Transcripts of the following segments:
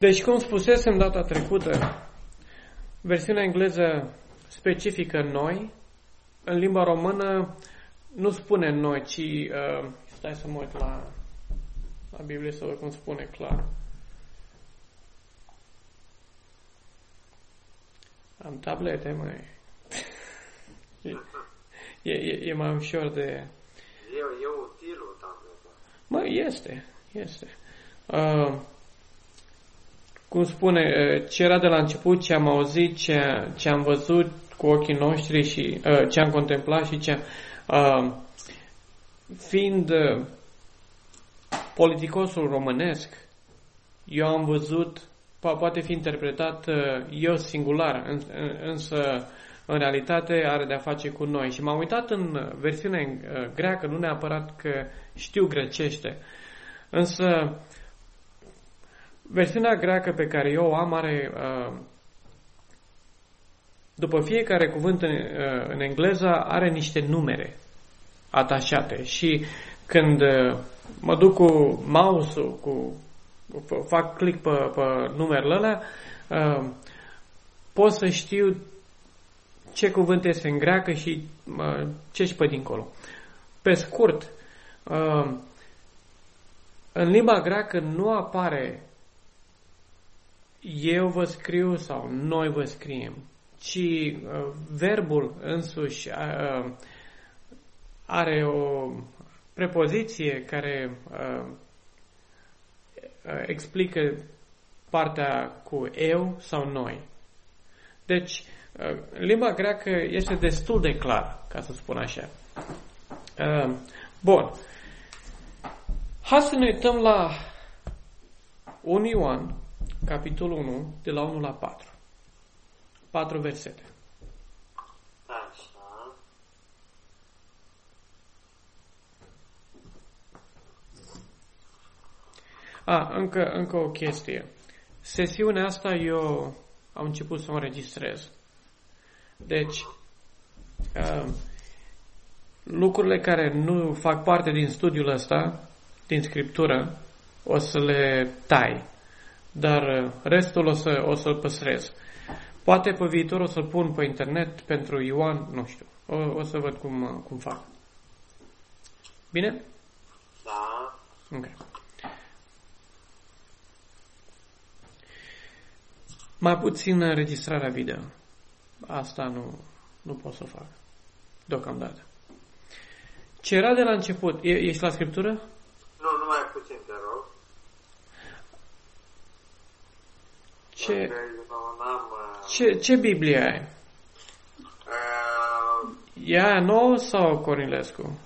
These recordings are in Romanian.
Deci, cum spusesem data trecută, versiunea engleză specifică noi, în limba română nu spune noi, ci... Uh, stai să mă uit la, la Biblie să văd cum spune clar. Am tablete, mai. e, e, e mai ușor de... E, e util o tabletă. Mă, este, este. Uh, cum spune, ce era de la început, ce am auzit, ce, ce am văzut cu ochii noștri și ce am contemplat și ce fiind politicosul românesc, eu am văzut, poate fi interpretat eu singular, însă în realitate are de-a face cu noi. Și m-am uitat în versiunea greacă, nu neapărat că știu grecește, însă Versiunea greacă pe care eu o am are, uh, după fiecare cuvânt în, uh, în engleză, are niște numere atașate și când uh, mă duc cu mouse-ul, cu, fac click pe, pe numerele alea, pot să știu ce cuvânt este în greacă și ce și pe dincolo. Pe scurt, în limba greacă nu apare eu vă scriu sau noi vă scriem, ci uh, verbul însuși uh, are o prepoziție care uh, uh explică partea cu eu sau noi. Deci, uh, limba greacă este destul de clar, ca să spun așa. Uh, bun. Hai să ne uităm la 1 Ioan capitolul 1, de la 1 la 4. 4 versete. Așa. A, încă, încă o chestie. Sesiunea asta eu am început să o înregistrez. Deci, uh, lucrurile care nu fac parte din studiul ăsta, din scriptură, o să le tai dar uh, restul o, să, o să-l păstrez. Poate pe viitor o să-l pun pe internet pentru Ioan, nu știu. O, o să văd cum, uh, cum fac. Bine? Da. Ok. Mai puțin înregistrarea video. Asta nu, nu pot să fac. Deocamdată. Ce era de la început? E, ești la scriptură? Nu, nu mai puțin, te rog. Ce, ce, ce Biblie ai? Uh, e aia nouă sau Cornilescu?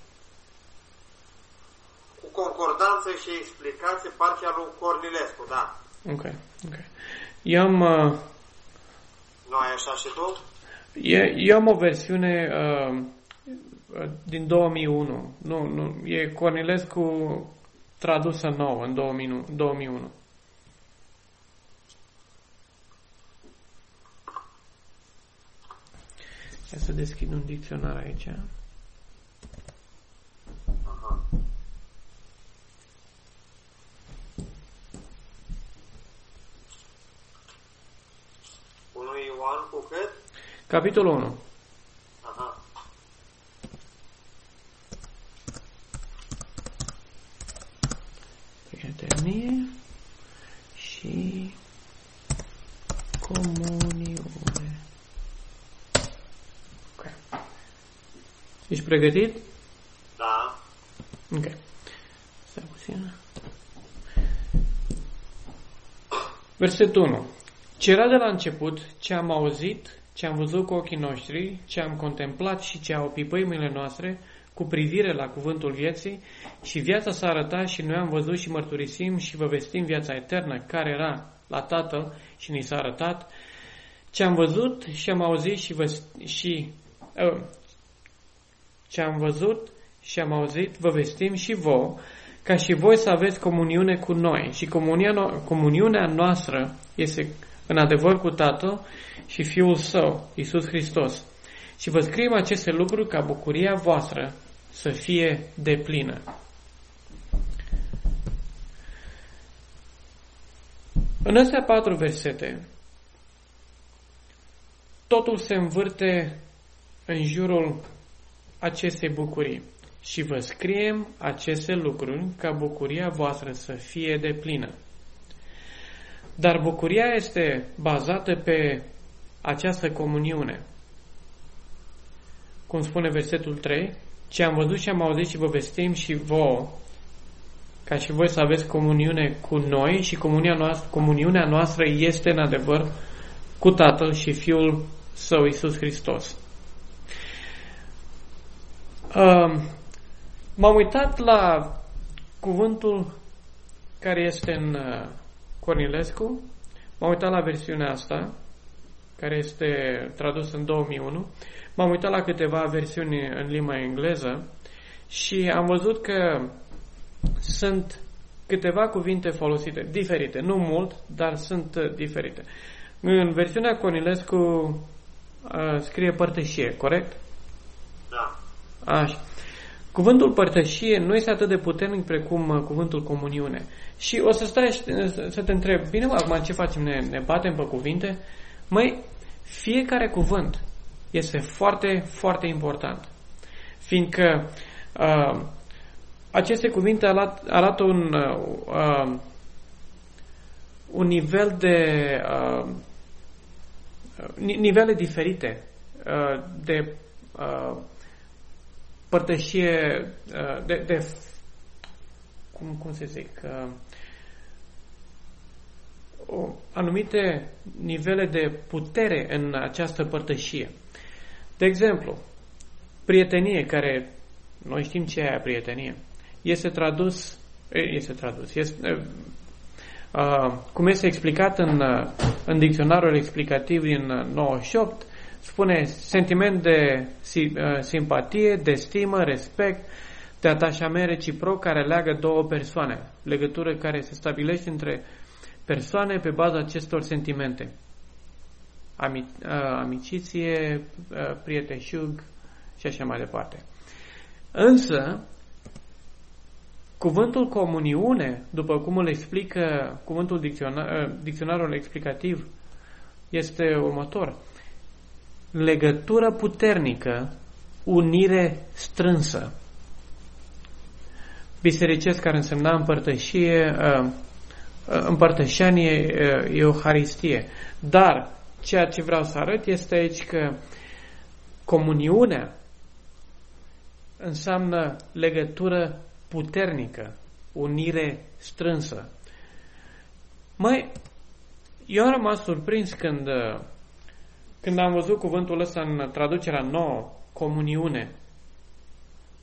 Cu concordanță și explicație partea lui Cornilescu, da. Ok, ok. Eu am... Uh, nu ai așa și tu? E, eu am o versiune uh, din 2001. Nu, nu, e Cornilescu tradusă nouă în 2001. 2001. Ia să deschid un dicționar aici. Aha. Unu Ioan cu cât? Capitolul 1. Aha. Prietenie și comuniune. Ești pregătit? Da. Ok. Stai puțin. Versetul 1. Ce era de la început, ce am auzit, ce am văzut cu ochii noștri, ce am contemplat și ce au pipăit mâinile noastre, cu privire la cuvântul vieții, și viața s-a arătat și noi am văzut și mărturisim și vă vestim viața eternă, care era la Tatăl și ni s-a arătat, ce am văzut și am auzit și, vă, și uh, ce am văzut și am auzit, vă vestim și vouă, ca și voi să aveți comuniune cu noi. Și comunia, comuniunea noastră este în adevăr cu Tatăl și Fiul Său, Isus Hristos. Și vă scriem aceste lucruri ca bucuria voastră să fie deplină. În astea patru versete, totul se învârte în jurul acestei bucurii. Și vă scriem aceste lucruri ca bucuria voastră să fie de plină. Dar bucuria este bazată pe această comuniune. Cum spune versetul 3, ce am văzut și am auzit și vă vestim și vouă, ca și voi să aveți comuniune cu noi și comunia noastră, comuniunea noastră este în adevăr cu Tatăl și Fiul Său, Iisus Hristos. Uh, m-am uitat la cuvântul care este în uh, Cornilescu, m-am uitat la versiunea asta, care este tradus în 2001, m-am uitat la câteva versiuni în limba engleză și am văzut că sunt câteva cuvinte folosite, diferite, nu mult, dar sunt diferite. În versiunea Cornilescu uh, scrie părtășie, corect? Da. Așa. Cuvântul părtășie nu este atât de puternic precum uh, cuvântul comuniune. Și o să stai să te întreb, bine mă, acum ce facem? Ne, ne batem pe cuvinte? Măi, fiecare cuvânt este foarte, foarte important. Fiindcă uh, aceste cuvinte arată, arată un, uh, un nivel de uh, nivele diferite uh, de uh, părtășie, uh, de, de cum, cum să zic, uh, o, anumite nivele de putere în această părtășie. De exemplu, prietenie, care noi știm ce e aia prietenie, este tradus, este tradus, este, uh, cum este explicat în, în dicționarul explicativ din 98, spune sentiment de simpatie, de stimă, respect, de atașament reciproc care leagă două persoane, legătură care se stabilește între persoane pe baza acestor sentimente. Amiciție, prieteșug și așa mai departe. Însă, cuvântul comuniune, după cum îl explică cuvântul dicționar, dicționarul explicativ, este următor. Legătură puternică, unire strânsă. Bisericesc care însemna împărtășie, împărtășanie, euharistie. Dar ceea ce vreau să arăt este aici că comuniunea înseamnă legătură puternică, unire strânsă. Mai, eu am rămas surprins când, când am văzut cuvântul ăsta în traducerea nouă, comuniune,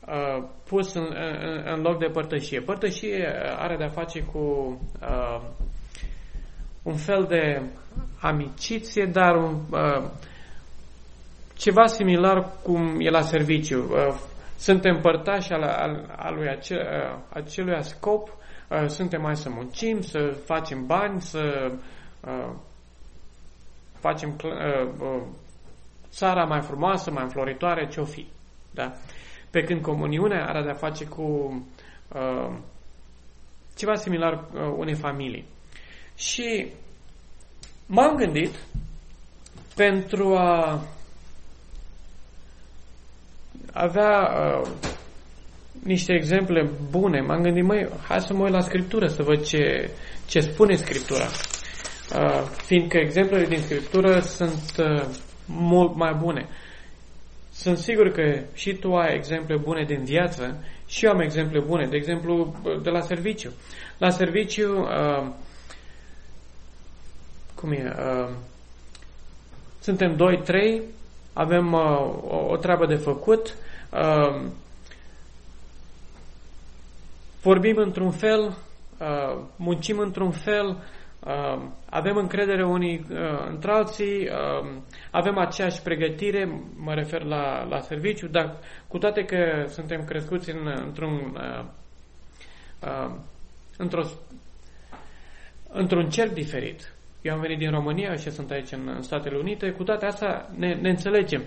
uh, pus în, în, în loc de părtășie. Părtășie are de-a face cu uh, un fel de amiciție, dar un, uh, ceva similar cum e la serviciu. Uh, suntem părtași al, al, al lui ace, uh, acelui scop, uh, suntem mai să muncim, să facem bani, să uh, facem uh, uh, țara mai frumoasă, mai înfloritoare, ce-o fi. Da? Pe când comuniunea are de-a face cu uh, ceva similar uh, unei familii. Și m-am gândit pentru a avea uh, niște exemple bune, m-am gândit, măi, hai să mă uit la Scriptură să văd ce, ce spune Scriptura. Uh, fiindcă exemplele din Scriptură sunt uh, mult mai bune. Sunt sigur că și tu ai exemple bune din viață și eu am exemple bune, de exemplu, de la serviciu. La serviciu, uh, cum e, uh, suntem doi, trei, avem uh, o, o treabă de făcut, uh, vorbim într-un fel, uh, muncim într-un fel, uh, avem încredere unii uh, între alții, uh, avem aceeași pregătire, mă refer la, la serviciu, dar cu toate că suntem crescuți în, într-un uh, uh, într-o, într-un cerc diferit. Eu am venit din România și sunt aici în, în Statele Unite, cu toate astea ne, ne înțelegem.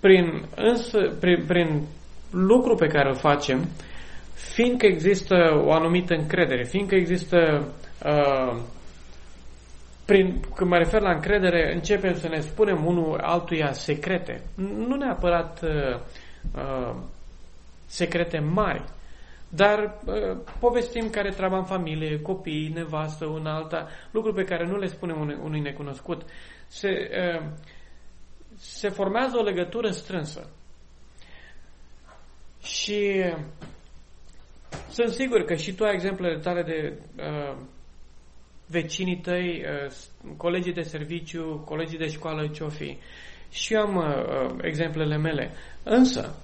Prin, însă, prin, prin lucru pe care îl facem, fiindcă există o anumită încredere, fiindcă există uh, prin, când mă refer la încredere, începem să ne spunem unul altuia secrete. Nu neapărat uh, uh, secrete mari, dar uh, povestim care treaba în familie, copii, nevastă, una alta, lucruri pe care nu le spunem unui, unui necunoscut. Se, uh, se formează o legătură strânsă. Și sunt sigur că și tu ai exemplele tale de uh, vecinii tăi, uh, colegii de serviciu, colegii de școală, ce-o fi. Și eu am uh, uh, exemplele mele. Însă,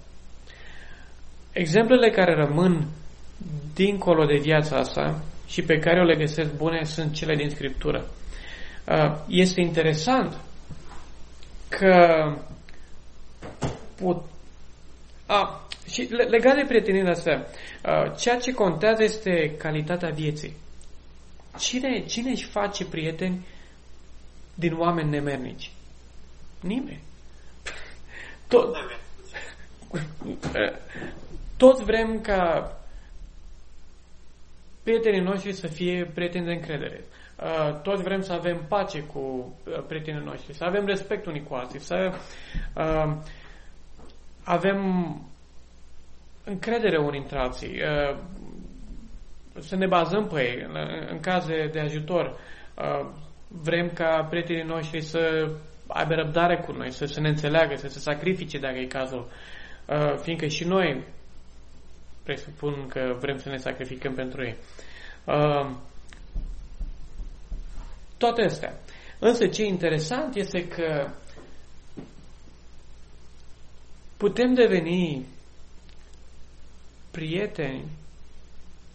exemplele care rămân dincolo de viața asta și pe care o le găsesc bune sunt cele din Scriptură. Uh, este interesant că put, a, și legat de prietenia asta, ceea ce contează este calitatea vieții. Cine, cine își face prieteni din oameni nemernici? Nimeni. Tot, toți vrem ca prietenii noștri să fie prieteni de încredere. Toți vrem să avem pace cu prietenii noștri, să avem respect unii cu alții, să avem încredere unii între alții, uh, să ne bazăm pe ei în caz de ajutor. Uh, vrem ca prietenii noștri să aibă răbdare cu noi, să, să ne înțeleagă, să se sacrifice dacă e cazul, uh, fiindcă și noi presupun că vrem să ne sacrificăm pentru ei. Toate astea. Însă ce e interesant este că putem deveni prieteni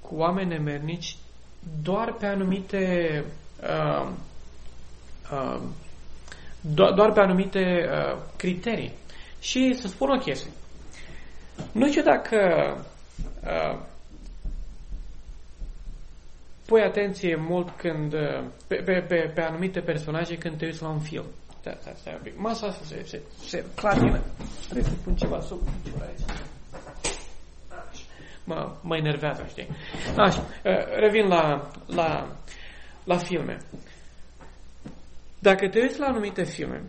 cu oameni nemernici doar pe anumite uh, uh, do- doar pe anumite uh, criterii. Și să spun o chestie. Nu știu dacă uh, pui atenție mult când uh, pe, pe, pe, pe anumite personaje când te uiți la un film. Stai, stai, stai un pic. Masa asta se, se, se clatină. Trebuie să pun ceva sub picior aici mă, mă enervează, știi? Așa, revin la, la, la filme. Dacă te uiți la anumite filme,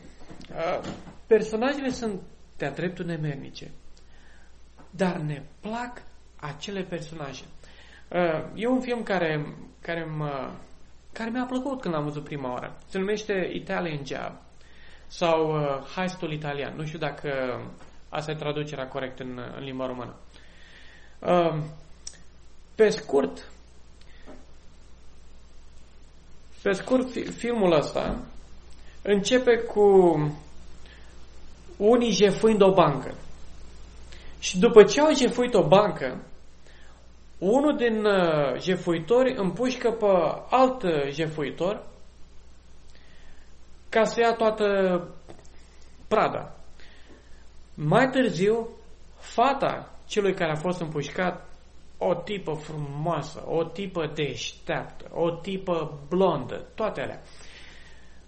personajele sunt de-a dreptul nemernice, dar ne plac acele personaje. E un film care, care, mă, care mi-a plăcut când l-am văzut prima oară. Se numește Italian Job sau uh, Heistul Italian. Nu știu dacă asta e traducerea corectă în, în limba română. Pe scurt, pe scurt, filmul ăsta începe cu unii jefuind o bancă. Și după ce au jefuit o bancă, unul din uh, jefuitori împușcă pe alt jefuitor ca să ia toată prada. Mai târziu, fata celui care a fost împușcat o tipă frumoasă, o tipă deșteaptă, o tipă blondă, toate alea.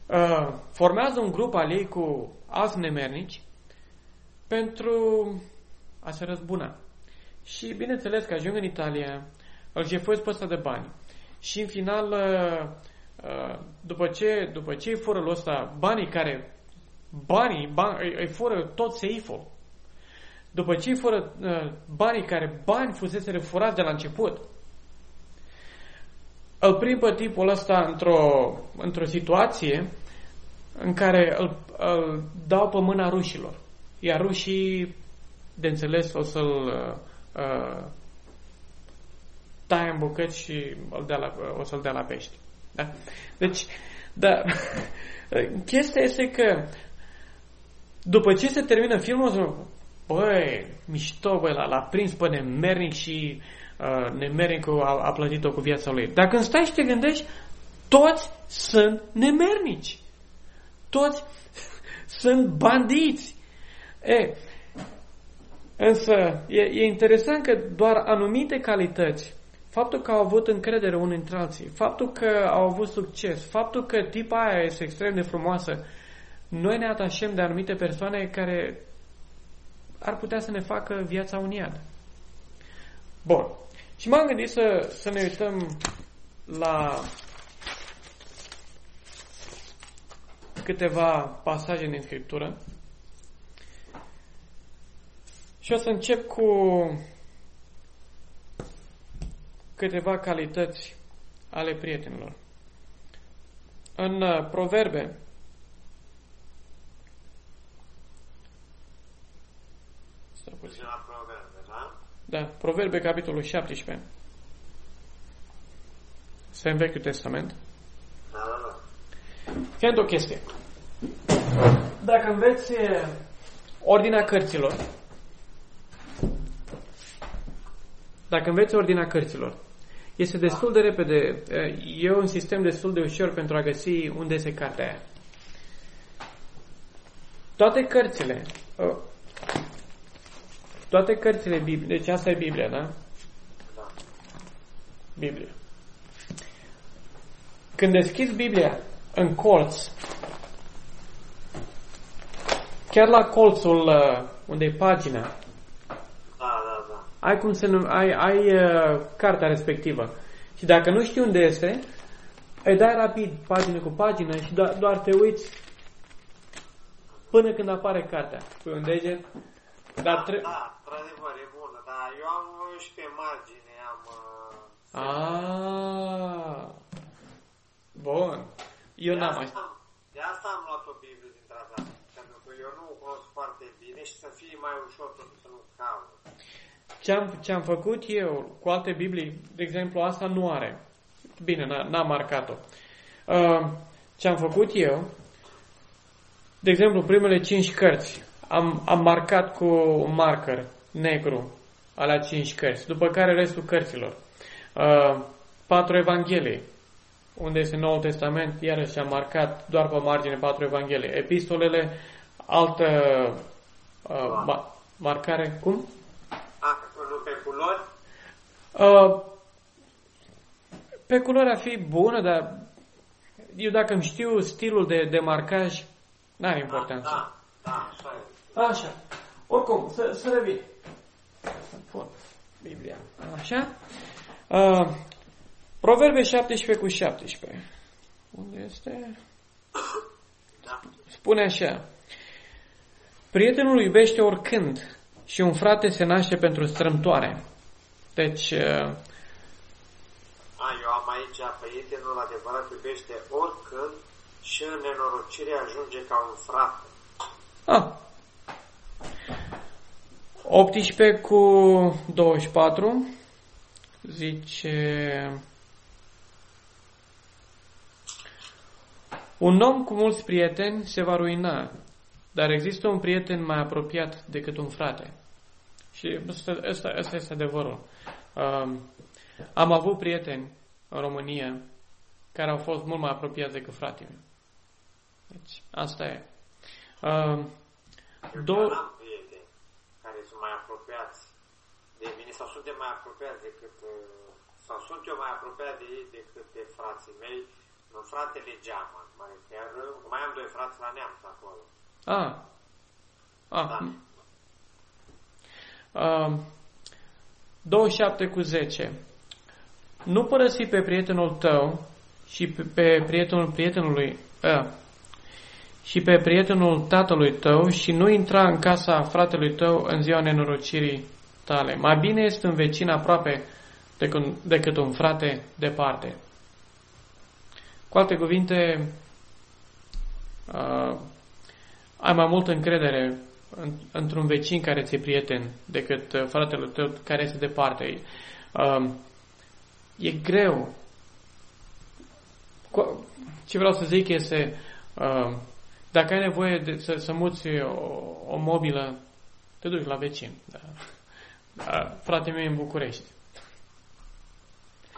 Uh, formează un grup al ei cu alți nemernici pentru a se răzbuna. Și bineînțeles că ajung în Italia, îl jefuiesc pe ăsta de bani. Și în final, uh, uh, după ce, după ce îi fură lui ăsta banii care, banii, bani, îi, îi fură tot seiful, după ce fără uh, banii care bani fusese furați de la început, îl prind pe tipul ăsta într-o, într-o situație în care îl, îl dau pe mâna rușilor. Iar rușii, de înțeles, o să-l uh, uh taie în bucăți și îl dea la, o să-l dea la pești. Da? Deci, da, chestia este că după ce se termină filmul, băi, mișto, băi, l-a, prins pe nemernic și uh, nemernicul a, a plătit-o cu viața lui. Dacă când stai și te gândești, toți sunt nemernici. Toți sunt bandiți. E, însă, e, e interesant că doar anumite calități, faptul că au avut încredere unii între alții, faptul că au avut succes, faptul că tipa aia este extrem de frumoasă, noi ne atașăm de anumite persoane care ar putea să ne facă viața un iad. Bun. Și m-am gândit să, să ne uităm la câteva pasaje din Scriptură și o să încep cu câteva calități ale prietenilor. În uh, Proverbe, Da, Proverbe, capitolul 17. Este în Vechiul Testament. Da, da, da. Fiind o chestie. Dacă înveți ordinea cărților, dacă înveți ordinea cărților, este destul de repede, e un sistem destul de ușor pentru a găsi unde este cartea aia. Toate cărțile, toate cărțile Bibliei, deci asta e Biblia, da? Da. Biblia. Când deschizi Biblia în colț, chiar la colțul uh, unde e pagina, Da, da, da. ai cum să nu, ai, ai uh, cartea respectivă. Și dacă nu știi unde este, îi dai rapid pagină cu pagină și doar, doar te uiți până când apare cartea. Pui un deget, dar Da, tre- da, într-adevăr, e bună, da. Eu am uh, și pe margine, am... uh, Ah, bun. Eu de n-am asta mai... am- De asta am luat o Biblie din tratat, pentru că eu nu o cunosc foarte bine și să fie mai ușor totuși să nu caut. Ce-am, ce-am făcut eu cu alte Biblii, de exemplu, asta nu are. Bine, n- n-am marcat-o. Uh, ce-am făcut eu, de exemplu, primele cinci cărți, am, am marcat cu un marker negru alea cinci cărți, după care restul cărților. Uh, patru Evanghelii, unde este Noul Testament, iarăși am marcat doar pe margine patru Evanghelii. Epistolele, altă uh, ma- marcare, cum? A, nu pe culori? Uh, pe culoarea fi bună, dar eu dacă îmi știu stilul de, de marcaj, n-are importanță. Da, da, așa e. Așa. Oricum, să, să revin. Să pun Biblia. Așa. Uh, Proverbe 17 cu 17. Unde este? Da. Spune așa. Prietenul iubește oricând și un frate se naște pentru strâmtoare. Deci, uh, A, eu am aici, prietenul adevărat iubește oricând și în nenorocire ajunge ca un frate. Ah. 18 cu 24 zice Un om cu mulți prieteni se va ruina, dar există un prieten mai apropiat decât un frate. Și ăsta, ăsta, ăsta este adevărul. Um, am avut prieteni în România care au fost mult mai apropiați decât fratele meu. Deci, asta e. Um, Eu Două- chiar am prieteni care sunt mai apropiați de mine sau sunt de mai apropiați decât uh, sau sunt eu mai apropiat de ei decât de frații mei. Un fratele Geaman, mai chiar uh, mai am doi frați la neamț acolo. Ah. Ah. Da. Um, 27 cu 10. Nu părăsi pe prietenul tău și pe, pe prietenul prietenului a, și pe prietenul tatălui tău și nu intra în casa fratelui tău în ziua nenorocirii tale. Mai bine este un vecin aproape decât, decât un frate departe. Cu alte cuvinte, uh, ai mai multă încredere în, într-un vecin care ți-e prieten decât uh, fratele tău care este departe. Uh, e greu. Cu- Ce vreau să zic este, uh, dacă ai nevoie de, să, să muți o, o mobilă, te duci la vecin. Da. Uh, frate meu e în București.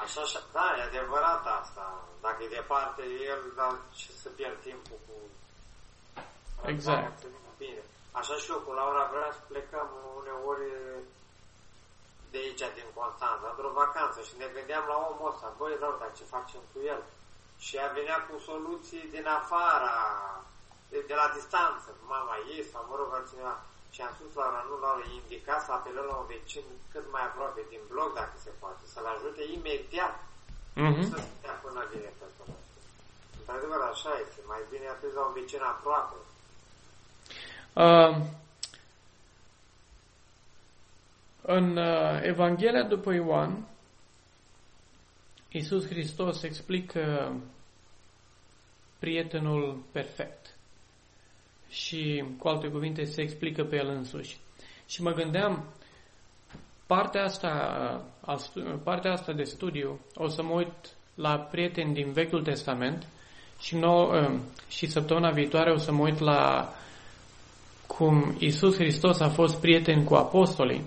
Așa, așa, da, e adevărat asta. Dacă e departe el, dar ce să pierd timpul cu... Exact. Am înțeles Bine. Așa și eu cu Laura vrea să plecăm uneori de aici, din Constanța, într-o vacanță și ne gândeam la omul ăsta, băi, rău, dar ce facem cu el? Și ea venea cu soluții din afara, de, de la distanță, cu mama ei sau, mă rog, altcineva. Și am spus la nu la indicat să apelăm la un vecin cât mai aproape din bloc, dacă se poate, să-l ajute imediat Mhm. să stea până vine persoana. într-adevăr așa este. Mai bine atât la un vecin aproape. Uh, în uh, Evanghelia după Ioan, Iisus Hristos explică prietenul perfect. Și, cu alte cuvinte, se explică pe el însuși. Și mă gândeam, partea asta, partea asta de studiu, o să mă uit la prieteni din Vechiul Testament și, nou, ă, și săptămâna viitoare o să mă uit la cum Isus Hristos a fost prieten cu apostolii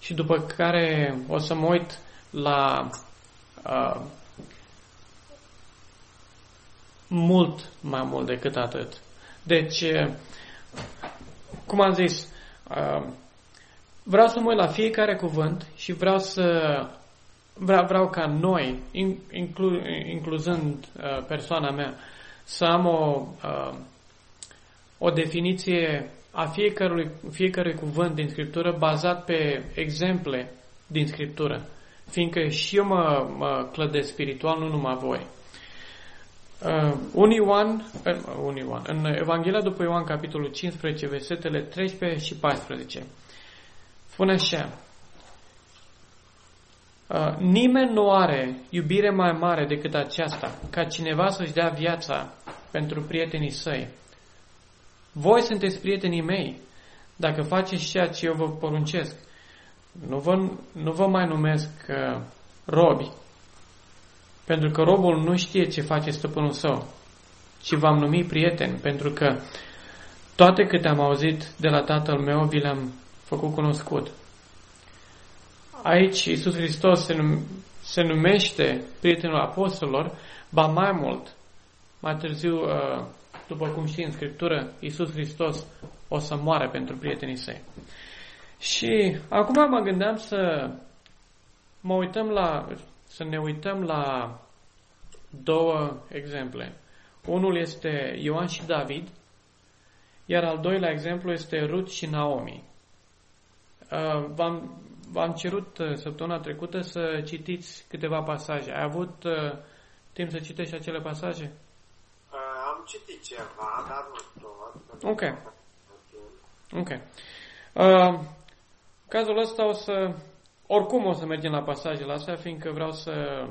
și după care o să mă uit la uh, mult mai mult decât atât. Deci, cum am zis, uh, vreau să mă uit la fiecare cuvânt și vreau să vreau, vreau ca noi, inclu, incluzând uh, persoana mea, să am o, uh, o definiție a fiecărui, fiecărui cuvânt din Scriptură bazat pe exemple din Scriptură, fiindcă și eu mă, mă clădesc spiritual, nu numai voi. Uh, un Ioan, uh, un Ioan, în Evanghelia după Ioan, capitolul 15, versetele 13 și 14, spune așa, uh, Nimeni nu are iubire mai mare decât aceasta, ca cineva să-și dea viața pentru prietenii săi. Voi sunteți prietenii mei, dacă faceți ceea ce eu vă poruncesc. Nu vă, nu vă mai numesc uh, robi, pentru că robul nu știe ce face stăpânul său, ci v-am numit prieten, pentru că toate câte am auzit de la tatăl meu, vi le-am făcut cunoscut. Aici Iisus Hristos se, num- se numește prietenul apostolilor, ba mai mult, mai târziu, uh, după cum știi în Scriptură, Iisus Hristos o să moare pentru prietenii săi. Și acum mă gândeam să mă uităm la, să ne uităm la două exemple. Unul este Ioan și David, iar al doilea exemplu este Ruth și Naomi. Uh, v-am, v-am cerut uh, săptămâna trecută să citiți câteva pasaje. Ai avut uh, timp să citești acele pasaje? Am citit ceva, dar nu tot. Ok. Ok. Uh, cazul ăsta o să... Oricum o să mergem la pasajele astea, fiindcă vreau să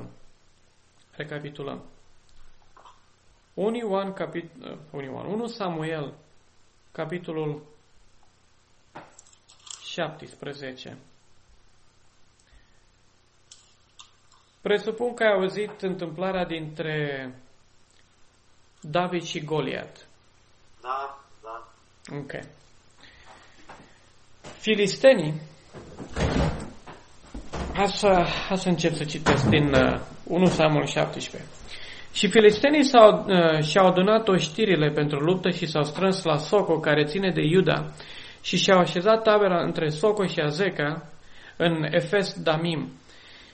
recapitulăm. 1 Ioan, capit, 1 Ioan, 1 Samuel, capitolul 17. Presupun că ai auzit întâmplarea dintre David și Goliat. Da, da. Ok. Filistenii, hai să, hai să încep să citesc din uh, 1 Samuel 17. Și filistenii s-au, uh, și-au adunat oștirile pentru luptă și s-au strâns la Soco, care ține de Iuda, și și-au așezat tabera între Soco și Azeca, în Efes Damim.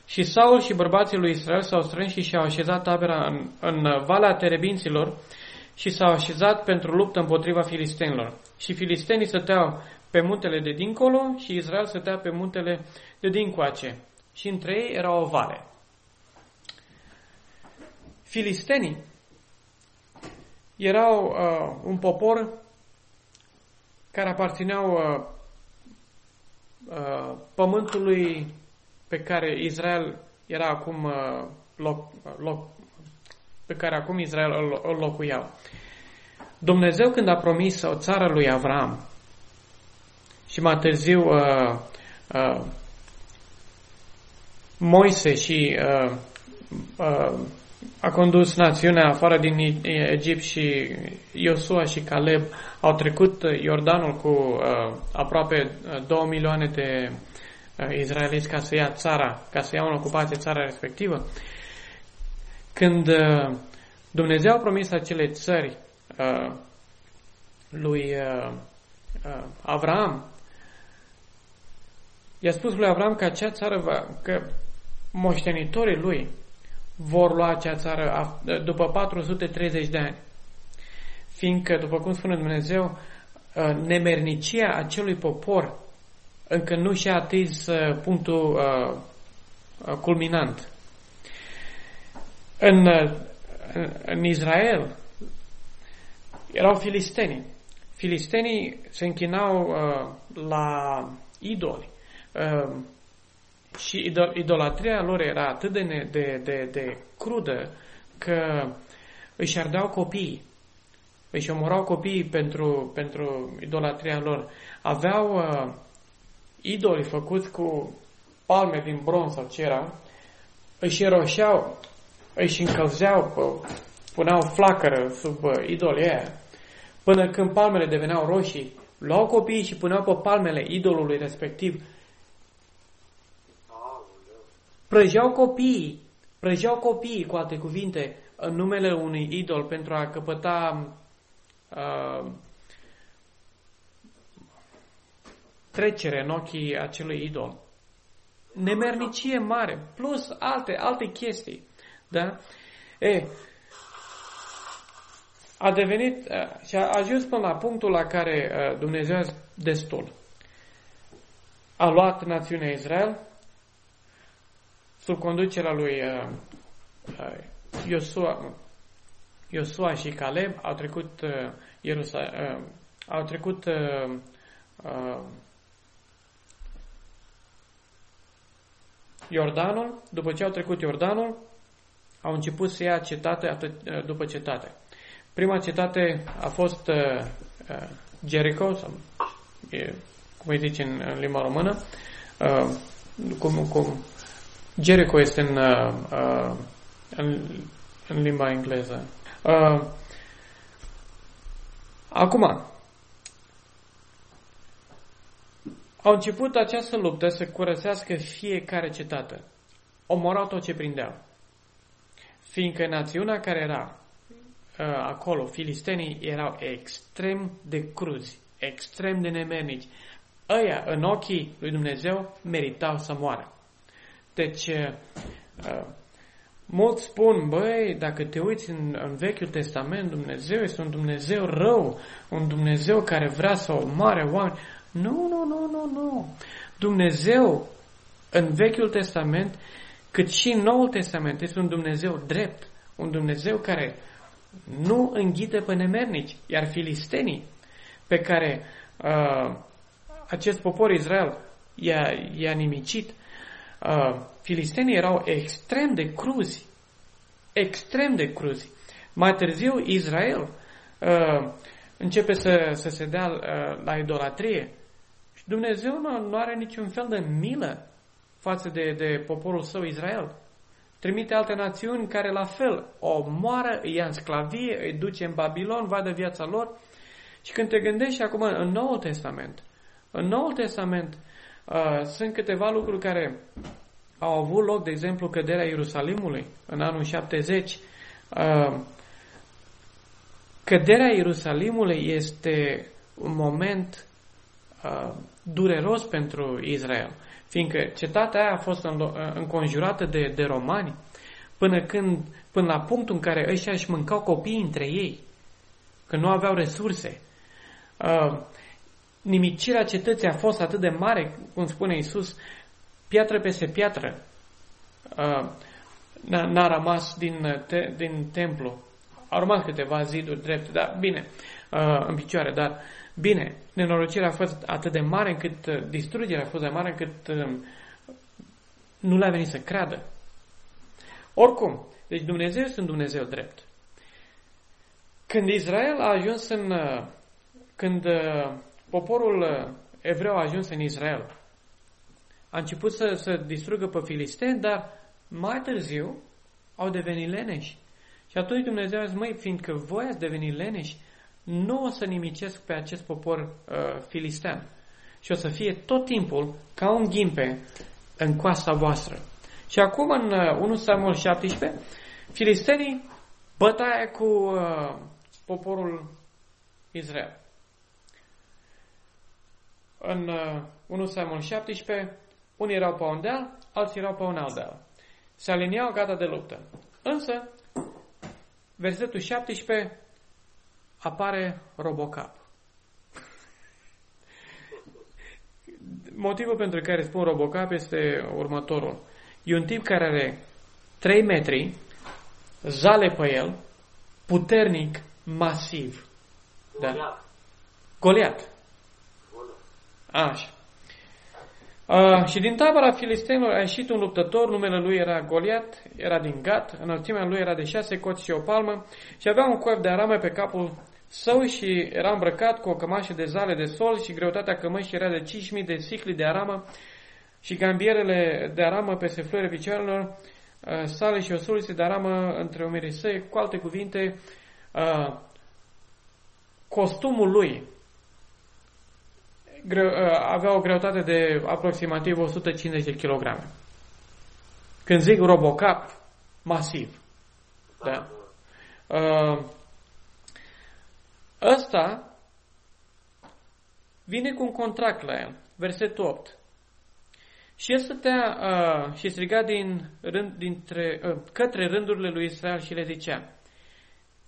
Și Saul și bărbații lui Israel s-au strâns și și-au așezat tabera în, în Valea Terebinților și s-au așezat pentru luptă împotriva filistenilor. Și filistenii stăteau pe muntele de dincolo și Israel stătea pe muntele de dincoace. Și între ei era o vale. Filistenii erau uh, un popor care aparțineau uh, uh, pământului pe care Israel era acum uh, loc, loc, pe care acum Israel îl, îl locuiau. Dumnezeu când a promis o țară lui Avram și mai târziu uh, uh, Moise și uh, uh, a condus națiunea afară din Egipt și Iosua și Caleb au trecut Iordanul cu uh, aproape 2 uh, milioane de uh, izraeliți ca să ia țara, ca să ia în ocupație țara respectivă. Când uh, Dumnezeu a promis acele țări uh, lui uh, uh, Avram, i-a spus lui Avram că acea țară va, că moștenitorii lui vor lua acea țară după 430 de ani. Fiindcă, după cum spune Dumnezeu, ă, nemernicia acelui popor încă nu și-a atins ă, punctul uh, culminant. În, în Israel erau filistenii. Filistenii se închinau uh, la idoli. Uh, și idolatria lor era atât de, de, de, de crudă că își ardeau copiii. Își omorau copiii pentru, pentru idolatria lor. Aveau uh, idoli făcuți cu palme din bronz sau ce era, își roșeau, își încălzeau, puneau flacără sub uh, idolii aia, până când palmele deveneau roșii, luau copiii și puneau pe palmele idolului respectiv. Prăjeau copiii, prăjeau copiii, cu alte cuvinte, în numele unui idol pentru a căpăta uh, trecere în ochii acelui idol. Nemernicie mare, plus alte, alte chestii. Da? E, a devenit și a ajuns până la punctul la care Dumnezeu destul. A luat națiunea Israel sub conducerea lui Iosua, Iosua și Caleb au trecut Ierusa, au trecut Iordanul, după ce au trecut Iordanul, au început să ia cetate atât, după cetate. Prima cetate a fost uh, uh, Jericho, sau, e, cum îi zice în, în limba română, uh, cum, cum Jericho este în, uh, uh, în, în limba engleză. Uh, acum, au început această luptă să curățească fiecare cetate. Omorau tot ce prindeau. Fiindcă națiunea care era uh, acolo, filistenii, erau extrem de cruzi, extrem de nemernici. Ăia, în ochii lui Dumnezeu, meritau să moară. Deci, uh, uh, mulți spun, băi, dacă te uiți în, în Vechiul Testament, Dumnezeu este un Dumnezeu rău, un Dumnezeu care vrea să omoare oameni. Nu, nu, nu, nu, nu. Dumnezeu, în Vechiul Testament, cât și în Noul Testament, este un Dumnezeu drept, un Dumnezeu care nu înghite pe nemernici, iar filistenii pe care uh, acest popor Israel i-a, i-a nimicit, uh, filistenii erau extrem de cruzi, extrem de cruzi. Mai târziu Israel uh, începe să, să se dea uh, la idolatrie și Dumnezeu nu, nu are niciun fel de milă față de, de poporul său Israel. Trimite alte națiuni care la fel o moară, îi ia în sclavie, îi duce în Babilon, vadă viața lor. Și când te gândești acum în Noul Testament, în Noul Testament uh, sunt câteva lucruri care au avut loc, de exemplu, căderea Ierusalimului în anul 70. Uh, căderea Ierusalimului este un moment uh, dureros pentru Israel fiindcă cetatea aia a fost înconjurată de, de romani până, când, până la punctul în care ăștia își mâncau copiii între ei, că nu aveau resurse. Uh, nimicirea cetății a fost atât de mare, cum spune Isus, piatră peste piatră. Uh, n-a rămas din, te, din templu. Au rămas câteva ziduri drepte, dar bine, uh, în picioare, dar Bine, nenorocirea a fost atât de mare încât, uh, distrugerea a fost de mare încât um, nu le-a venit să creadă. Oricum, deci Dumnezeu este un Dumnezeu drept. Când Israel a ajuns în, uh, când uh, poporul evreu a ajuns în Israel, a început să, să distrugă pe filisteni, dar mai târziu au devenit leneși. Și atunci Dumnezeu a zis, măi, fiindcă voi ați devenit leneși, nu o să nimicesc pe acest popor uh, filistean. Și o să fie tot timpul ca un ghimpe în coasta voastră. Și acum în uh, 1 Samuel 17, filistenii bătaie cu uh, poporul Israel. În uh, 1 Samuel 17, unii erau pe un deal, alții erau pe un alt deal. Se aliniau gata de luptă. Însă, versetul 17 apare Robocap. Motivul pentru care spun Robocap este următorul. E un tip care are 3 metri, zale pe el, puternic, masiv. Da? Goliat. Goliat. Goliat. Așa. Uh, și din tabăra filistenilor a ieșit un luptător, numele lui era Goliat, era din Gat, înălțimea lui era de șase coți și o palmă și avea un coif de aramă pe capul său și era îmbrăcat cu o cămașă de zale de sol și greutatea cămășii era de 5.000 de sicli de aramă și gambierele de aramă pe seflurile picioarelor uh, sale și o sulițe de aramă între umerii săi, cu alte cuvinte, uh, costumul lui greu, uh, avea o greutate de aproximativ 150 de kilograme. Când zic robocap, masiv. Da. Uh, ăsta vine cu un contract la el, versetul 8. Și el stătea uh, și striga din rând, dintre, uh, către rândurile lui Israel și le zicea,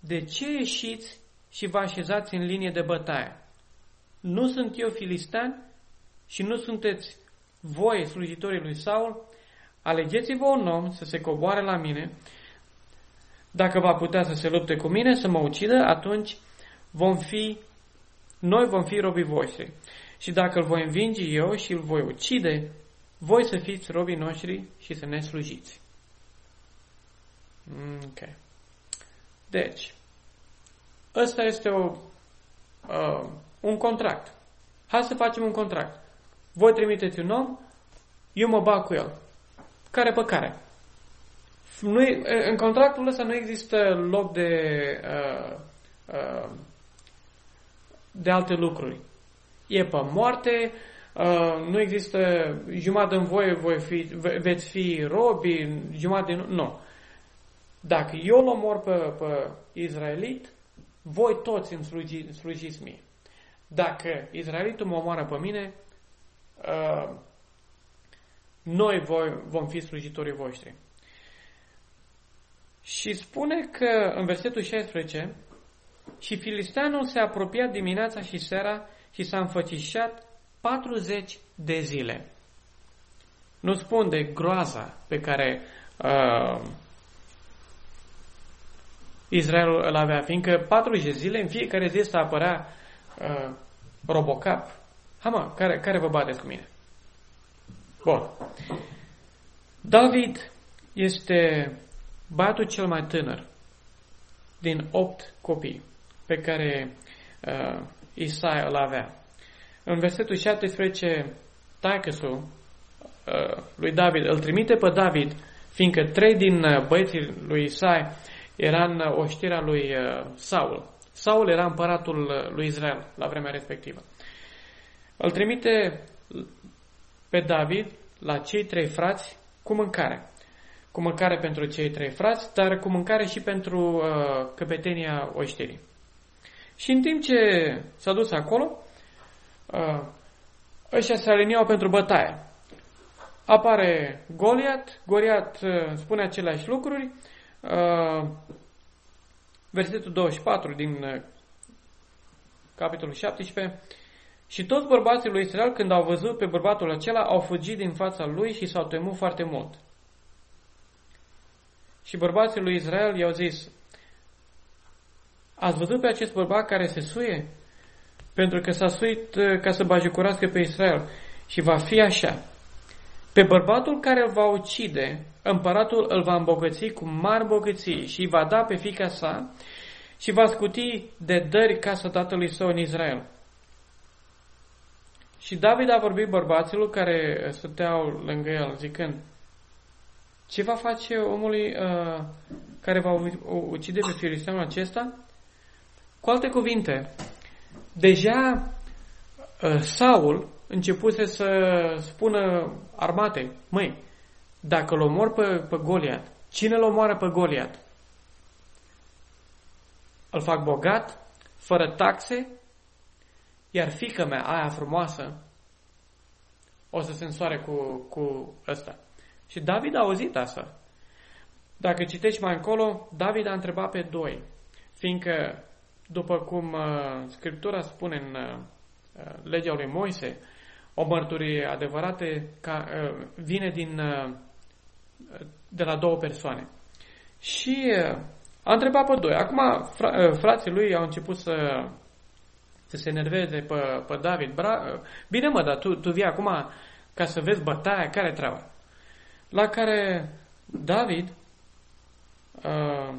De ce ieșiți și vă așezați în linie de bătaie? Nu sunt eu filistan și nu sunteți voi, slujitorii lui Saul? Alegeți-vă un om să se coboare la mine. Dacă va putea să se lupte cu mine, să mă ucidă, atunci vom fi, noi vom fi robii voștri. Și dacă îl voi învinge eu și îl voi ucide, voi să fiți robii noștri și să ne slujiți. Ok. Deci, ăsta este o, uh, un contract. Hai să facem un contract. Voi trimiteți un om, eu mă bag cu el. Care pe care? Nu, în contractul ăsta nu există loc de, uh, uh, de alte lucruri. E pe moarte, uh, nu există jumătate în voie voi fi, veți fi robi, jumătate nu. nu. Dacă eu îl omor pe, pe izraelit, voi toți îmi sluji, slujiți mie. Dacă Israelitul mă omoară pe mine, uh, noi voi, vom fi slujitorii voștri. Și spune că în versetul 16, și filisteanul se apropia dimineața și seara și s-a înfățișat 40 de zile. Nu spun de groaza pe care uh, Israelul îl avea, fiindcă 40 de zile, în fiecare zi să apărea uh, Robocap. Ha, mă, care, care vă bateți cu mine? Bun. David este băiatul cel mai tânăr din opt copii pe care uh, Isaia îl avea. În versetul 17, taicăsul uh, lui David îl trimite pe David, fiindcă trei din uh, băieții lui Isai era în oștirea lui uh, Saul. Saul era împăratul lui Israel la vremea respectivă. Îl trimite pe David la cei trei frați cu mâncare. Cu mâncare pentru cei trei frați, dar cu mâncare și pentru uh, căpetenia oștirii. Și în timp ce s-a dus acolo, uh, ăștia se aliniau pentru bătaie. Apare Goliat, Goliat uh, spune aceleași lucruri, uh, versetul 24 din uh, capitolul 17, și toți bărbații lui Israel, când au văzut pe bărbatul acela, au fugit din fața lui și s-au temut foarte mult. Și bărbații lui Israel i-au zis, Ați văzut pe acest bărbat care se suie? Pentru că s-a suit uh, ca să bajicurească pe Israel. Și va fi așa. Pe bărbatul care îl va ucide, împăratul îl va îmbogăți cu mari bogății și va da pe fica sa și va scuti de dări casa tatălui său în Israel. Și David a vorbit bărbaților care stăteau lângă el, zicând, ce va face omului uh, care va ucide pe filisteanul acesta? Cu alte cuvinte, deja uh, Saul începuse să spună armatei, măi, dacă îl omor pe, pe Goliat, cine îl omoară pe Goliat? Îl fac bogat, fără taxe, iar fica mea, aia frumoasă, o să se însoare cu, cu ăsta. Și David a auzit asta. Dacă citești mai încolo, David a întrebat pe doi, fiindcă, după cum uh, Scriptura spune în uh, legea lui Moise, o mărturie adevărată ca, uh, vine din, uh, de la două persoane. Și uh, a întrebat pe doi. Acum fra, uh, frații lui au început să, să se enerveze pe, pe David. Bra, uh, bine mă, dar tu, tu vii acum ca să vezi bătaia, care treaba? La care David uh,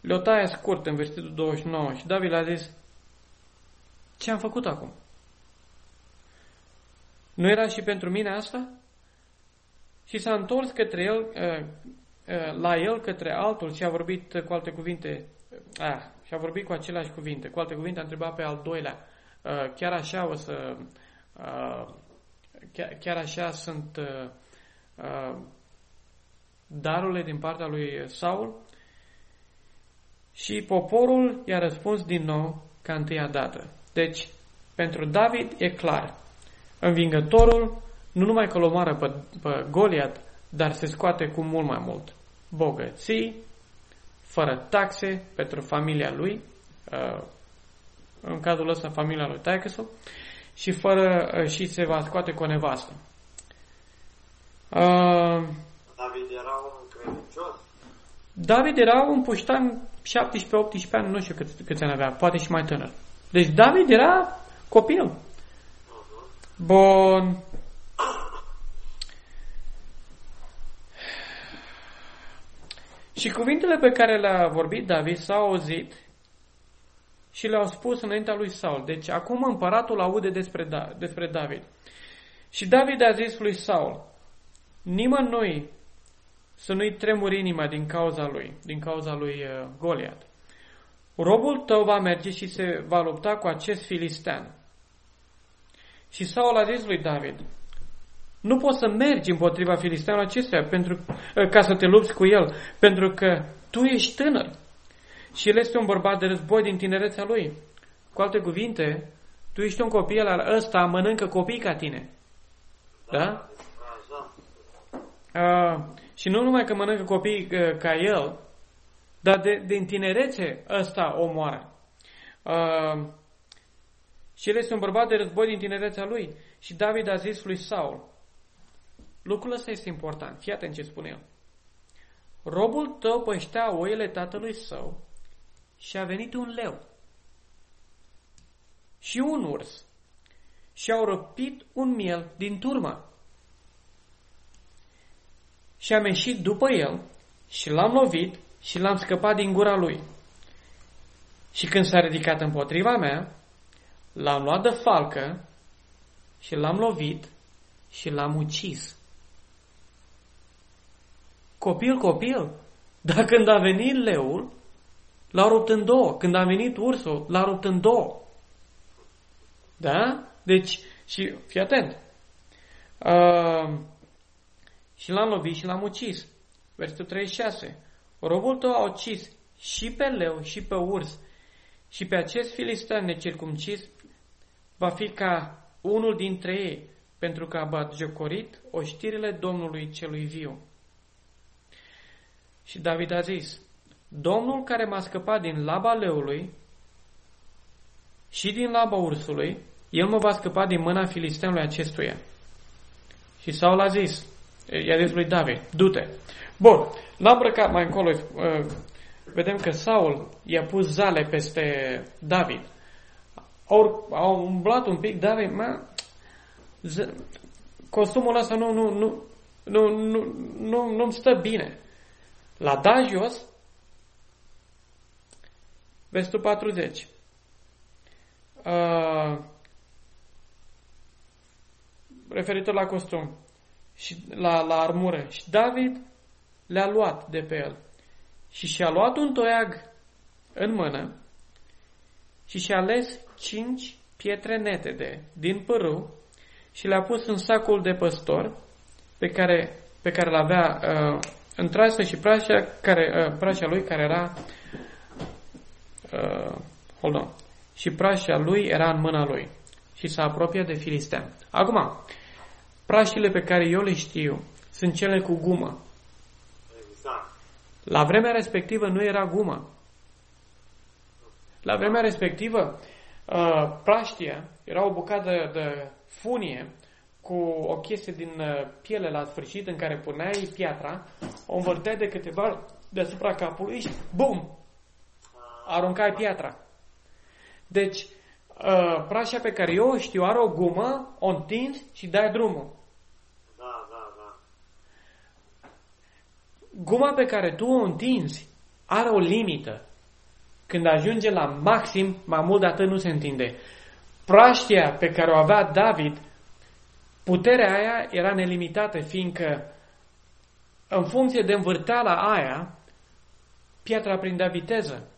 le-o taie scurt în versetul 29 și David a zis ce am făcut acum? Nu era și pentru mine asta? Și s-a întors către el, uh, uh, la el către altul și a vorbit cu alte cuvinte, ah, și a vorbit cu aceleași cuvinte. Cu alte cuvinte a întrebat pe al doilea, uh, chiar așa o să, chiar, așa sunt darurile din partea lui Saul? Și poporul i-a răspuns din nou ca întâia dată. Deci, pentru David e clar. Învingătorul nu numai că l omoară pe, pe Goliat, dar se scoate cu mult mai mult. Bogății, fără taxe pentru familia lui, uh, în cazul ăsta familia lui Taichesul, și, fără, uh, și se va scoate cu o nevastă. Uh, David era un credincios? David era un puștan 17-18 ani, nu știu cât, câți ani avea, poate și mai tânăr. Deci David era copil. Bun. Și cuvintele pe care le-a vorbit David s-au auzit și le-au spus înaintea lui Saul. Deci acum împăratul aude despre, da, despre David. Și David a zis lui Saul, nimănui să nu-i tremuri inima din cauza lui, din cauza lui uh, Goliat. Robul tău va merge și se va lupta cu acest filistean. Și Saul a zis lui David, nu poți să mergi împotriva filisteanului acestuia pentru, ă, ca să te lupți cu el, pentru că tu ești tânăr și el este un bărbat de război din tinerețea lui. Cu alte cuvinte, tu ești un copil al ăsta, mănâncă copii ca tine. Da? Uh, și nu numai că mănâncă copii uh, ca el, dar de, din tinerețe ăsta omoară. Uh, și el este un bărbat de război din tinerețea lui. Și David a zis lui Saul, lucrul ăsta este important, fii atent ce spune el. Robul tău păștea oile tatălui său și a venit un leu și un urs și au răpit un miel din turmă. Și am ieșit după el și l-am lovit și l-am scăpat din gura lui. Și când s-a ridicat împotriva mea, l-am luat de falcă și l-am lovit și l-am ucis. Copil, copil, dar când a venit leul, l-a rupt în două. Când a venit ursul, l-a rupt în două. Da? Deci, și fii atent. Uh, și l-am lovit și l-am ucis. Versetul 36. Robul tău a ucis și pe leu și pe urs și pe acest filistean necircumcis va fi ca unul dintre ei, pentru că a batjocorit oștirile Domnului celui viu. Și David a zis, Domnul care m-a scăpat din laba leului și din laba ursului, el mă va scăpa din mâna filisteanului acestuia. Și Saul a zis, i-a zis lui David, du-te. Bun, l-a îmbrăcat mai încolo, uh, vedem că Saul i-a pus zale peste David. Au, au umblat un pic, David, mă, costumul ăsta nu, nu, nu, nu, nu, nu, nu-mi stă bine. L-a dat jos, versetul 40. Uh, referitor la costum și la, la armură. Și David le-a luat de pe el. Și și-a luat un toiag în mână și și-a ales cinci pietre netede din pârâu și le-a pus în sacul de păstor pe care, pe care l-avea uh, întrasă și prașa, care, uh, prașa lui care era uh, hold on, și prașa lui era în mâna lui și s-a apropiat de filistean. Acum, prașile pe care eu le știu sunt cele cu gumă. Exact. La vremea respectivă nu era gumă. La vremea respectivă, uh, praștia era o bucată de funie cu o chestie din uh, piele la sfârșit în care puneai piatra, o învârteai de câteva deasupra capului și bum! Aruncai piatra. Deci, uh, prașa pe care eu o știu are o gumă, o întinzi și dai drumul. Da, da, da. Guma pe care tu o întinzi are o limită. Când ajunge la maxim, mai mult de atât nu se întinde. Praștia pe care o avea David, puterea aia era nelimitată, fiindcă în funcție de învârteala aia, piatra prindea viteză.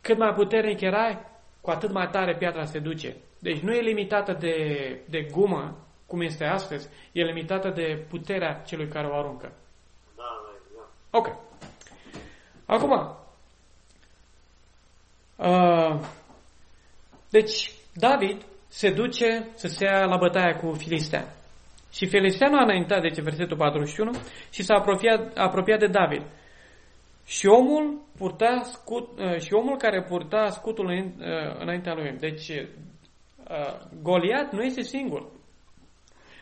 Cât mai puternic erai, cu atât mai tare piatra se duce. Deci nu e limitată de, de gumă, cum este astăzi, e limitată de puterea celui care o aruncă. Da, da, exact. Ok. Acum, uh, deci David se duce să se ia la bătaia cu Filistean. Și Filisteanul a înaintat, deci versetul 41, și s-a apropiat, apropiat de David. Și omul, purta scut, uh, și omul care purta scutul în, uh, înaintea lui. Deci, uh, Goliat nu este singur.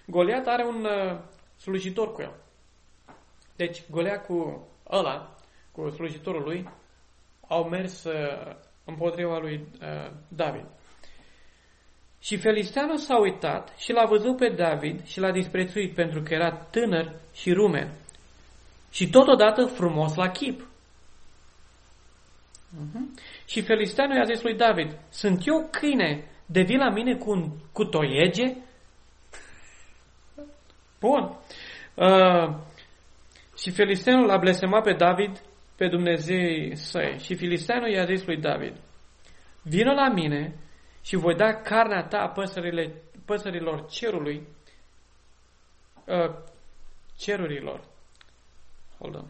Goliat are un uh, slujitor cu el. Deci, Goliat cu ăla, cu slujitorul lui, au mers uh, împotriva lui uh, David. Și Felisteanul s-a uitat și l-a văzut pe David și l-a disprețuit pentru că era tânăr și rumen. Și totodată frumos la chip. Uh-huh. Și Felisteanul i-a zis lui David, sunt eu câine de vii la mine cu, un, cu toiege? Bun. Uh, și Filisteanul l-a blestemat pe David, pe Dumnezei săi. Și Filisteanul i-a zis lui David, vină la mine și voi da carnea ta păsările, păsărilor cerului, uh, cerurilor. Hold on.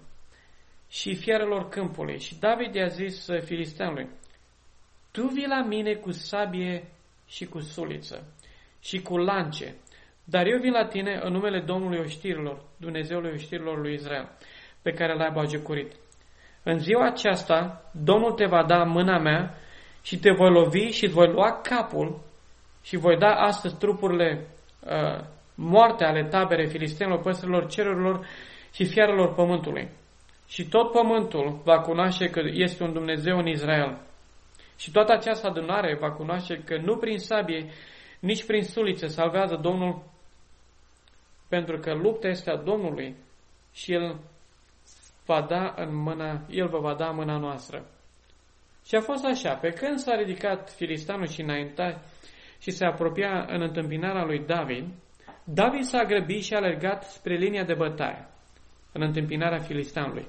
Și fierelor câmpului. Și David i-a zis Filisteanului, tu vii la mine cu sabie și cu suliță și cu lance, dar eu vin la tine în numele Domnului oștirilor, Dumnezeului oștirilor lui Israel, pe care l-ai bagecurit. În ziua aceasta, Domnul te va da mâna mea și te voi lovi și voi lua capul și voi da astăzi trupurile uh, moarte ale tabere filistenilor, păsărilor, cerurilor și fiarelor pământului. Și tot pământul va cunoaște că este un Dumnezeu în Israel. Și toată această adunare va cunoaște că nu prin sabie, nici prin sulițe salvează Domnul, pentru că lupta este a Domnului și El va da în mâna, El vă va da în mâna noastră. Și a fost așa, pe când s-a ridicat filistanul și înaintea și se apropia în întâmpinarea lui David, David s-a grăbit și a alergat spre linia de bătaie, în întâmpinarea filistanului.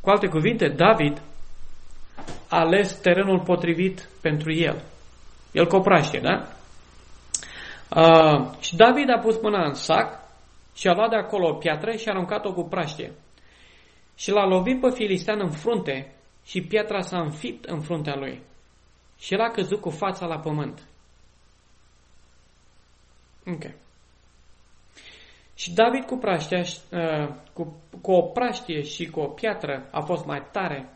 Cu alte cuvinte, David a ales terenul potrivit pentru el. El coprașe, da? Uh, și David a pus mâna în sac și a luat de acolo o piatră și a aruncat-o cu praștie. Și l-a lovit pe filistean în frunte și piatra s-a înfipt în fruntea lui. Și el a căzut cu fața la pământ. Ok. Și David cu, praștia, uh, cu, cu o praștie și cu o piatră a fost mai tare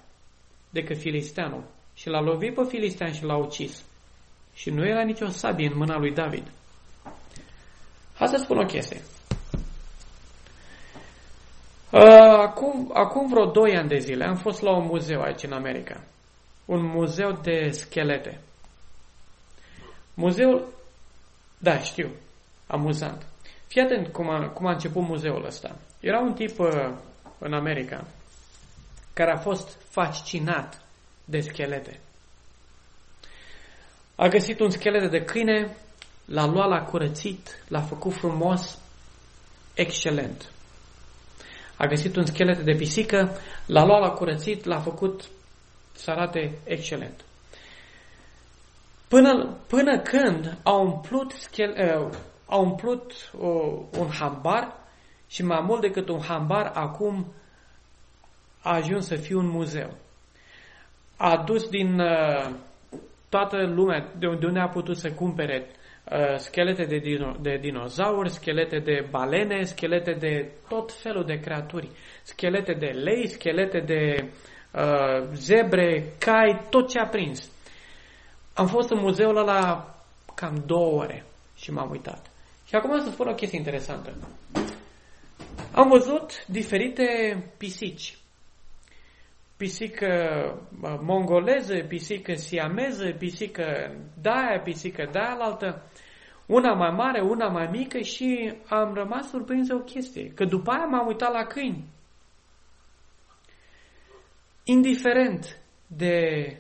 decât filisteanul. Și l-a lovit pe filistean și l-a ucis. Și nu era nicio sabie în mâna lui David. Hai să spun o chestie. Uh, acum, acum vreo 2 ani de zile am fost la un muzeu aici în America. Un muzeu de schelete. Muzeul, da, știu, amuzant. Fii atent cum a, cum a început muzeul ăsta. Era un tip uh, în America care a fost fascinat de schelete. A găsit un schelet de câine, l-a luat, l-a curățit, l-a făcut frumos, excelent. A găsit un schelet de pisică, l-a luat, l-a curățit, l-a făcut să arate excelent. Până, până când a umplut, schel, uh, a umplut uh, un hambar și mai mult decât un hambar, acum a ajuns să fie un muzeu. A adus din uh, toată lumea, de unde a putut să cumpere uh, schelete de, dino, de dinozauri, schelete de balene, schelete de tot felul de creaturi, schelete de lei, schelete de uh, zebre, cai, tot ce a prins. Am fost în muzeul ăla cam două ore și m-am uitat. Și acum să spun o chestie interesantă. Am văzut diferite pisici. Pisică mongoleză, pisică siameză, pisică daia, pisică de altă, una mai mare, una mai mică și am rămas surprins de o chestie, că după aia m-am uitat la câini. Indiferent de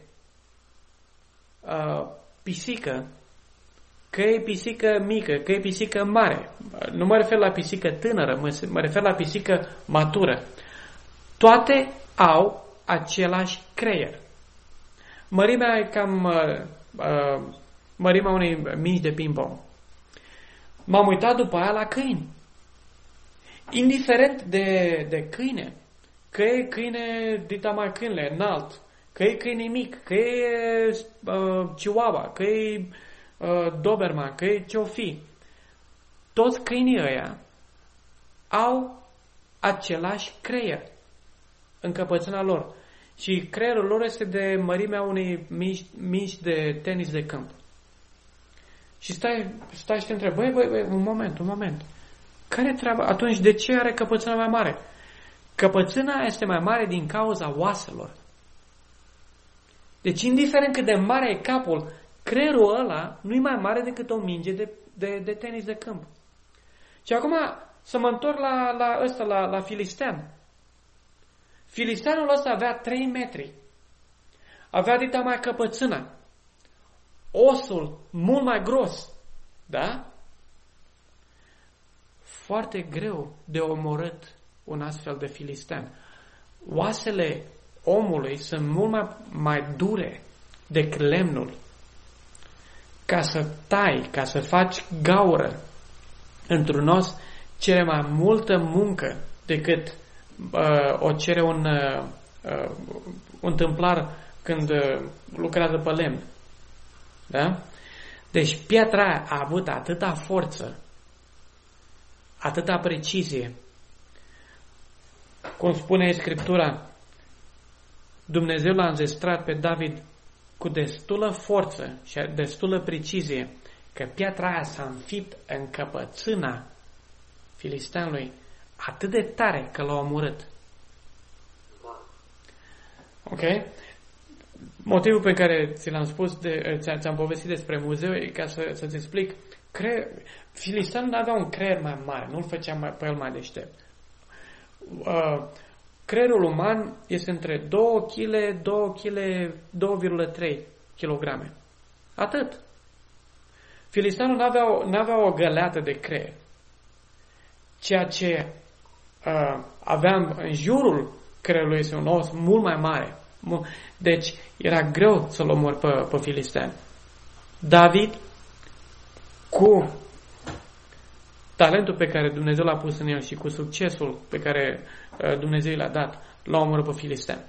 uh, pisică, că e pisică mică, că e pisică mare. Nu mă refer la pisică tânără, mă, mă refer la pisică matură. Toate au același creier. Mărimea e cam uh, uh, mărimea unei mici de ping-pong. M-am uitat după aia la câini. Indiferent de, de câine, că e câine dita mai câinele, înalt, că e câine mic, că e uh, chihuahua, că e uh, Doberman, că e ce-o fi. Toți câinii ăia au același creier în căpățâna lor. Și creierul lor este de mărimea unei mici, mici de tenis de câmp. Și stai, stai și te întrebi, băi, băi, băi, un moment, un moment. Care treaba? Atunci de ce are căpățâna mai mare? Căpățâna este mai mare din cauza oaselor. Deci, indiferent cât de mare e capul, creierul ăla nu e mai mare decât o minge de, de, de tenis de câmp. Și acum să mă întorc la, la ăsta, la, la filistean. Filisteanul ăsta avea 3 metri. Avea dita mai căpățâna. Osul mult mai gros. Da? Foarte greu de omorât un astfel de filistean. Oasele omului sunt mult mai, mai dure decât lemnul. Ca să tai, ca să faci gaură într-un os, cere mai multă muncă decât uh, o cere un, uh, uh, un tâmplar când uh, lucrează pe lemn. Da? Deci piatra a avut atâta forță, atâta precizie, cum spune Scriptura, Dumnezeu l-a înzestrat pe David cu destulă forță și destulă precizie că piatra aia s-a înfipt în căpățâna filisteanului atât de tare că l-a omorât. Ok? Motivul pe care ți l-am spus, de, ți-am povestit despre muzeu, e ca să, să-ți explic. Cre... Filisteanul nu avea un creier mai mare, nu-l făcea mai, pe el mai deștept. Uh, creierul uman este între 2 kg, 2 kg, 2,3 kg. Atât. Filisteanul nu avea, avea o găleată de creier. Ceea ce uh, aveam în jurul creierului este un os mult mai mare. Deci era greu să-l omor pe, pe filistean. David, cu talentul pe care Dumnezeu l-a pus în el și cu succesul pe care uh, Dumnezeu l-a dat, l-a omorât pe filistean.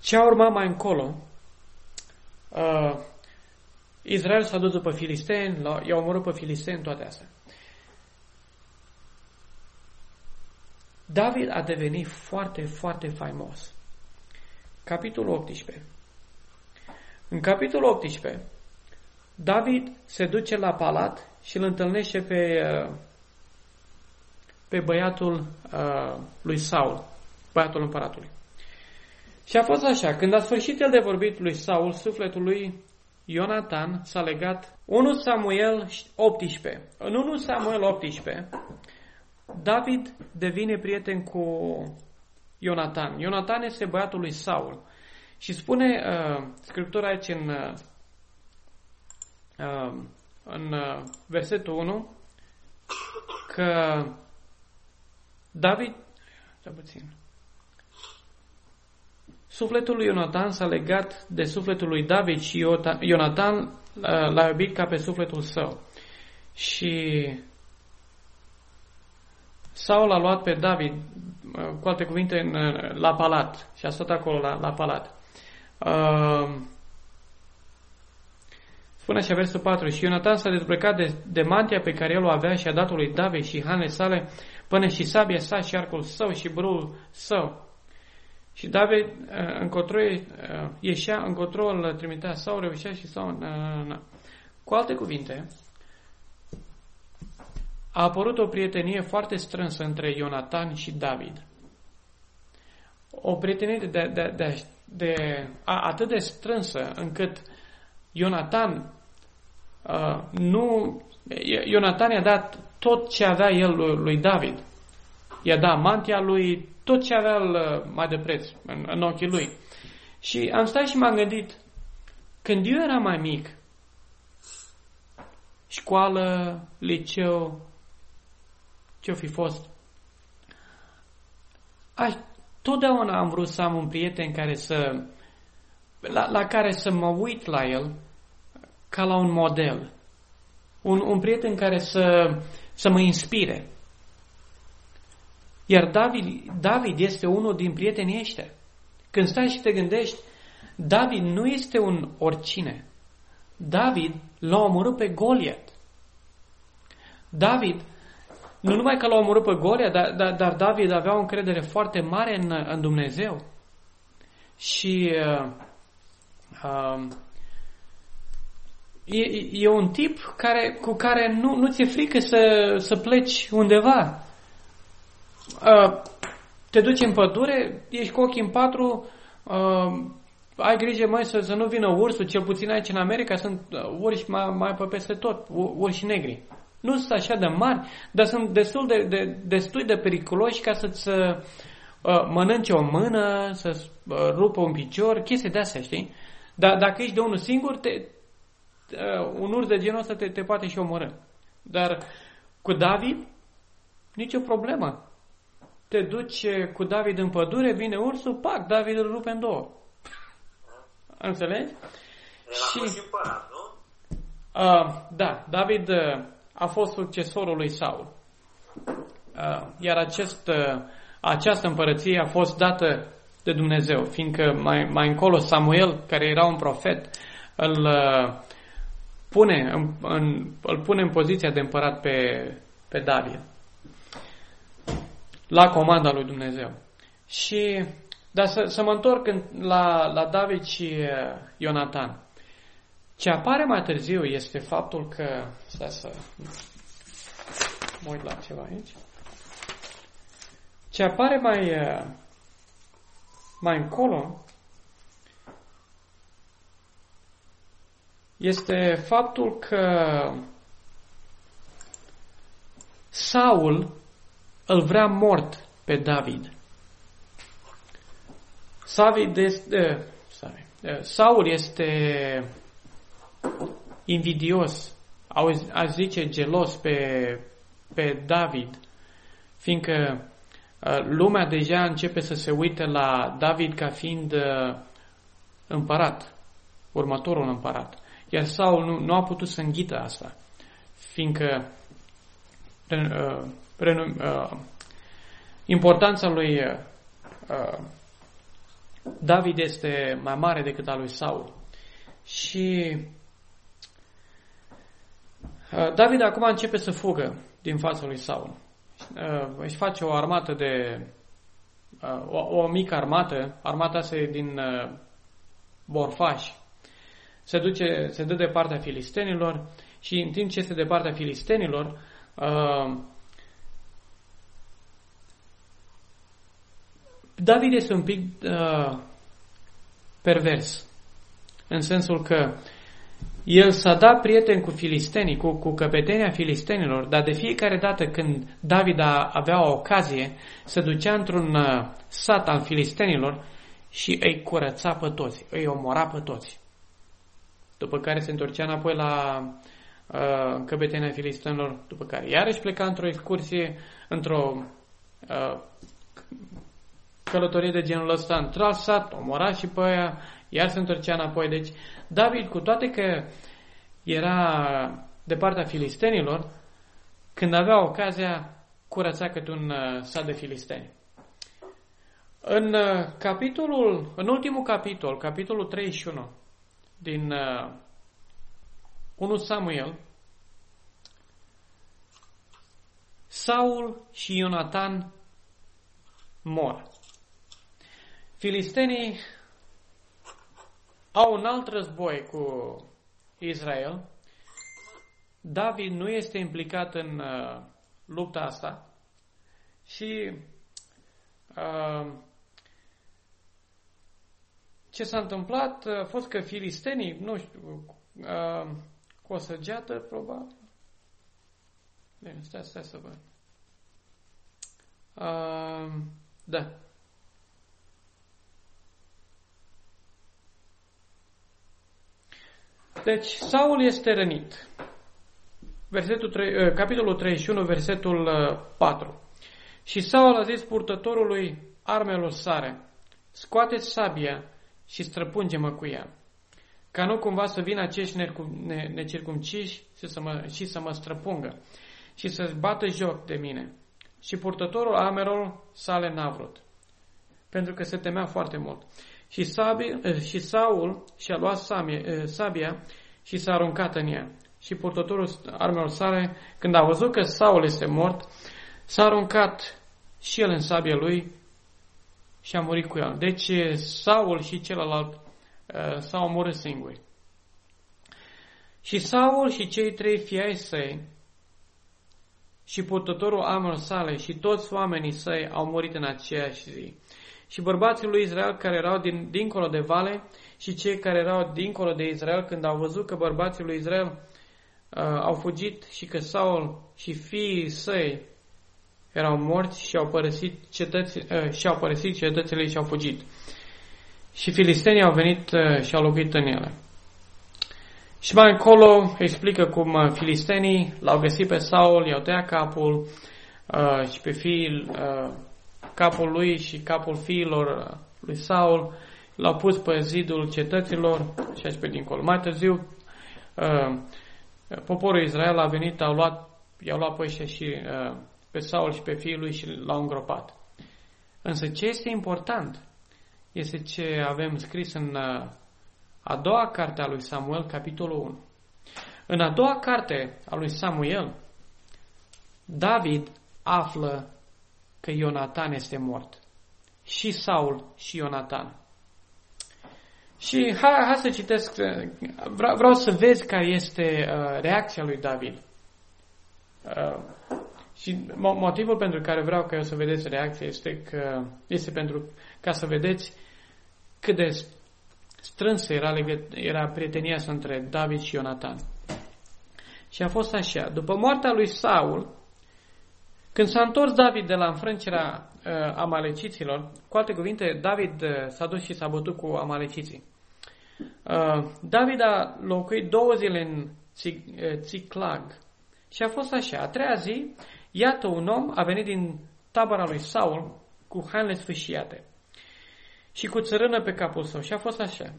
Ce a urmat mai încolo, uh, Israel s-a dus după filisteni, i-a omorât pe filisteni, toate astea. David a devenit foarte, foarte faimos. Capitolul 18. În capitolul 18, David se duce la palat și îl întâlnește pe, uh, pe băiatul uh, lui Saul, băiatul împăratului. Și a fost așa, când a sfârșit el de vorbit lui Saul, sufletul lui Ionatan s-a legat 1 Samuel 18. În 1 Samuel 18, David devine prieten cu Ionatan. Ionatan este băiatul lui Saul. Și spune uh, Scriptura aici în, uh, uh în uh, versetul 1 că David, puțin, sufletul lui Ionatan s-a legat de sufletul lui David și Ionatan uh, l-a iubit ca pe sufletul său. Și Saul a luat pe David, uh, cu alte cuvinte, uh, la palat și a stat acolo la, la palat. Uh, spune așa versul 4. Și Ionatan s-a dezbrăcat de, de mantia pe care el o avea și a dat lui David și hanele sale, până și sabia sa și arcul său și brul său. Și David uh, încotro uh, ieșea, încotro îl trimitea sau reușea și sau... Uh, Cu alte cuvinte, a apărut o prietenie foarte strânsă între Ionatan și David. O prietenie de, de, de, de, a, atât de strânsă încât Ionatan uh, nu... Ionatan i-a dat tot ce avea el lui, lui David. I-a dat mantia lui, tot ce avea el uh, mai de preț în, în ochii lui. Și am stat și m-am gândit, când eu eram mai mic, școală, liceu, ce-o fi fost, aș, totdeauna am vrut să am un prieten care să, la, la care să mă uit la el ca la un model. Un, un prieten care să, să mă inspire. Iar David, David este unul din prietenii ăștia. Când stai și te gândești, David nu este un oricine. David l-a omorât pe Goliat. David, nu numai că l-a omorât pe Goliat, dar, dar, dar David avea o încredere foarte mare în, în Dumnezeu. Și uh, uh, e, e un tip care, cu care nu, nu ți-e frică să, să pleci undeva. Uh, te duci în pădure, ești cu ochii în patru, uh, ai grijă mai să, să nu vină ursul, cel puțin aici în America sunt uh, urși mai, mai pe peste tot, urși negri. Nu sunt așa de mari, dar sunt destul de, de, destul de periculoși ca să-ți uh, mănânce o mână, să-ți uh, rupă un picior, chestii de astea, știi? Dar dacă ești de unul singur, te, uh, un urs de genul ăsta te, te poate și omorâ. Dar cu David, nicio problemă. Te duci cu David în pădure, vine ursul, pac, David îl rupe în două. Înțelegi? și, și împărat, nu? Uh, da, David uh, a fost succesorul lui Saul. Uh, iar acest, uh, această împărăție a fost dată de Dumnezeu, fiindcă mai, mai încolo Samuel, care era un profet, îl uh, pune în, în, îl pune în poziția de împărat pe, pe David. La comanda lui Dumnezeu. Și, dar să, să mă întorc în, la, la David și uh, Ionatan. Ce apare mai târziu este faptul că... Stai să mă uit la ceva aici. Ce apare mai, uh, mai încolo este faptul că Saul îl vrea mort pe David. David este, sorry, Saul este invidios, a zice gelos pe, pe David, fiindcă lumea deja începe să se uite la David ca fiind împărat, următorul împărat. Iar Saul nu, nu a putut să înghită asta, fiindcă uh, renum, uh, importanța lui uh, David este mai mare decât a lui Saul. Și uh, David acum începe să fugă din fața lui Saul. Uh, își face o armată de uh, o, o mică armată, armata asta e din uh, borfași se, duce, se dă de partea filistenilor și în timp ce este de partea filistenilor, uh, David este un pic uh, pervers, în sensul că el s-a dat prieten cu filistenii, cu, cu căpetenia filistenilor, dar de fiecare dată când David a, avea o ocazie, se ducea într-un uh, sat al filistenilor și îi curăța pe toți, îi omora pe toți. După care se întorcea înapoi la uh, căpetenia filistenilor, după care iarăși pleca într-o excursie, într-o uh, călătorie de genul ăsta, într-alt sat, omora și pe aia, iar se întorcea înapoi. Deci, David, cu toate că era de partea filistenilor, când avea ocazia, curăța câte un uh, sat de filisteni. În uh, capitolul, în ultimul capitol, capitolul 31, din uh, 1 Samuel, Saul și Ionatan mor. Filistenii au un alt război cu Israel. David nu este implicat în uh, lupta asta și uh, ce s-a întâmplat a fost că filistenii, nu știu, uh, cu o săgeată, probabil. Bine, stai, stai să văd. Uh, da. Deci, Saul este rănit. Versetul 3, uh, capitolul 31, versetul 4. Uh, și Saul a zis purtătorului armelor sare, scoateți sabia și străpunge-mă cu ea, ca nu cumva să vină acești necircumciși și să mă, și să mă străpungă și să-ți bată joc de mine. Și purtătorul armelor sale n-a vrut, pentru că se temea foarte mult. Și, Sabi, eh, și Saul și-a luat sabia, sabia și s-a aruncat în ea. Și purtătorul armelor sale, când a văzut că Saul este mort, s-a aruncat și el în sabia lui și a murit cu el. Deci Saul și celălalt uh, s-au omorât singuri. Și Saul și cei trei fii săi și purtătorul armelor sale și toți oamenii săi au murit în aceeași zi. Și bărbații lui Israel care erau din, dincolo de vale și cei care erau dincolo de Israel când au văzut că bărbații lui Israel uh, au fugit și că Saul și fiii săi erau morți și au părăsit, cetăți, uh, și au părăsit cetățile și au fugit. Și filistenii au venit uh, și au locuit în ele. Și mai încolo explică cum uh, filistenii l-au găsit pe Saul, i-au tăiat capul uh, și pe fiul, uh, capul lui și capul fiilor uh, lui Saul, l-au pus pe zidul cetăților și așa pe dincolo. Mai târziu, uh, poporul Israel a venit, au luat, i-au luat pe ăștia și uh, pe Saul și pe fiul lui și l-au îngropat. Însă ce este important este ce avem scris în uh, a doua carte a lui Samuel, capitolul 1. În a doua carte a lui Samuel, David află că Ionatan este mort. Și Saul și Ionatan. Și hai, hai să citesc, vreau, vreau să vezi care este uh, reacția lui David. Uh, și motivul pentru care vreau ca eu să vedeți reacția este că este pentru ca să vedeți cât de strânsă era, era prietenia între David și Ionatan. Și a fost așa. După moartea lui Saul, când s-a întors David de la înfrângerea uh, amaleciților, cu alte cuvinte, David uh, s-a dus și s-a bătut cu amaleciții. Uh, David a locuit două zile în Țiclag uh, și a fost așa. A treia zi, iată un om a venit din tabăra lui Saul cu hainele sfâșiate și cu țărână pe capul său. Și a fost așa.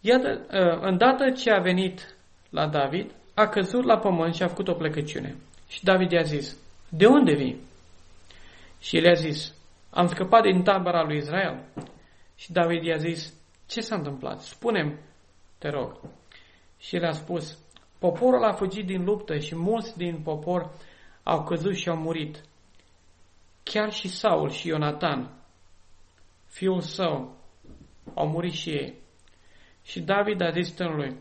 Iată, ă, îndată ce a venit la David, a căzut la pământ și a făcut o plecăciune. Și David i-a zis, de unde vii? Și el i-a zis, am scăpat din tabăra lui Israel. Și David i-a zis, ce s-a întâmplat? Spunem, te rog. Și el a spus, poporul a fugit din luptă și mulți din popor au căzut și au murit. Chiar și Saul și Ionatan, fiul său, au murit și ei. Și David a zis stânului,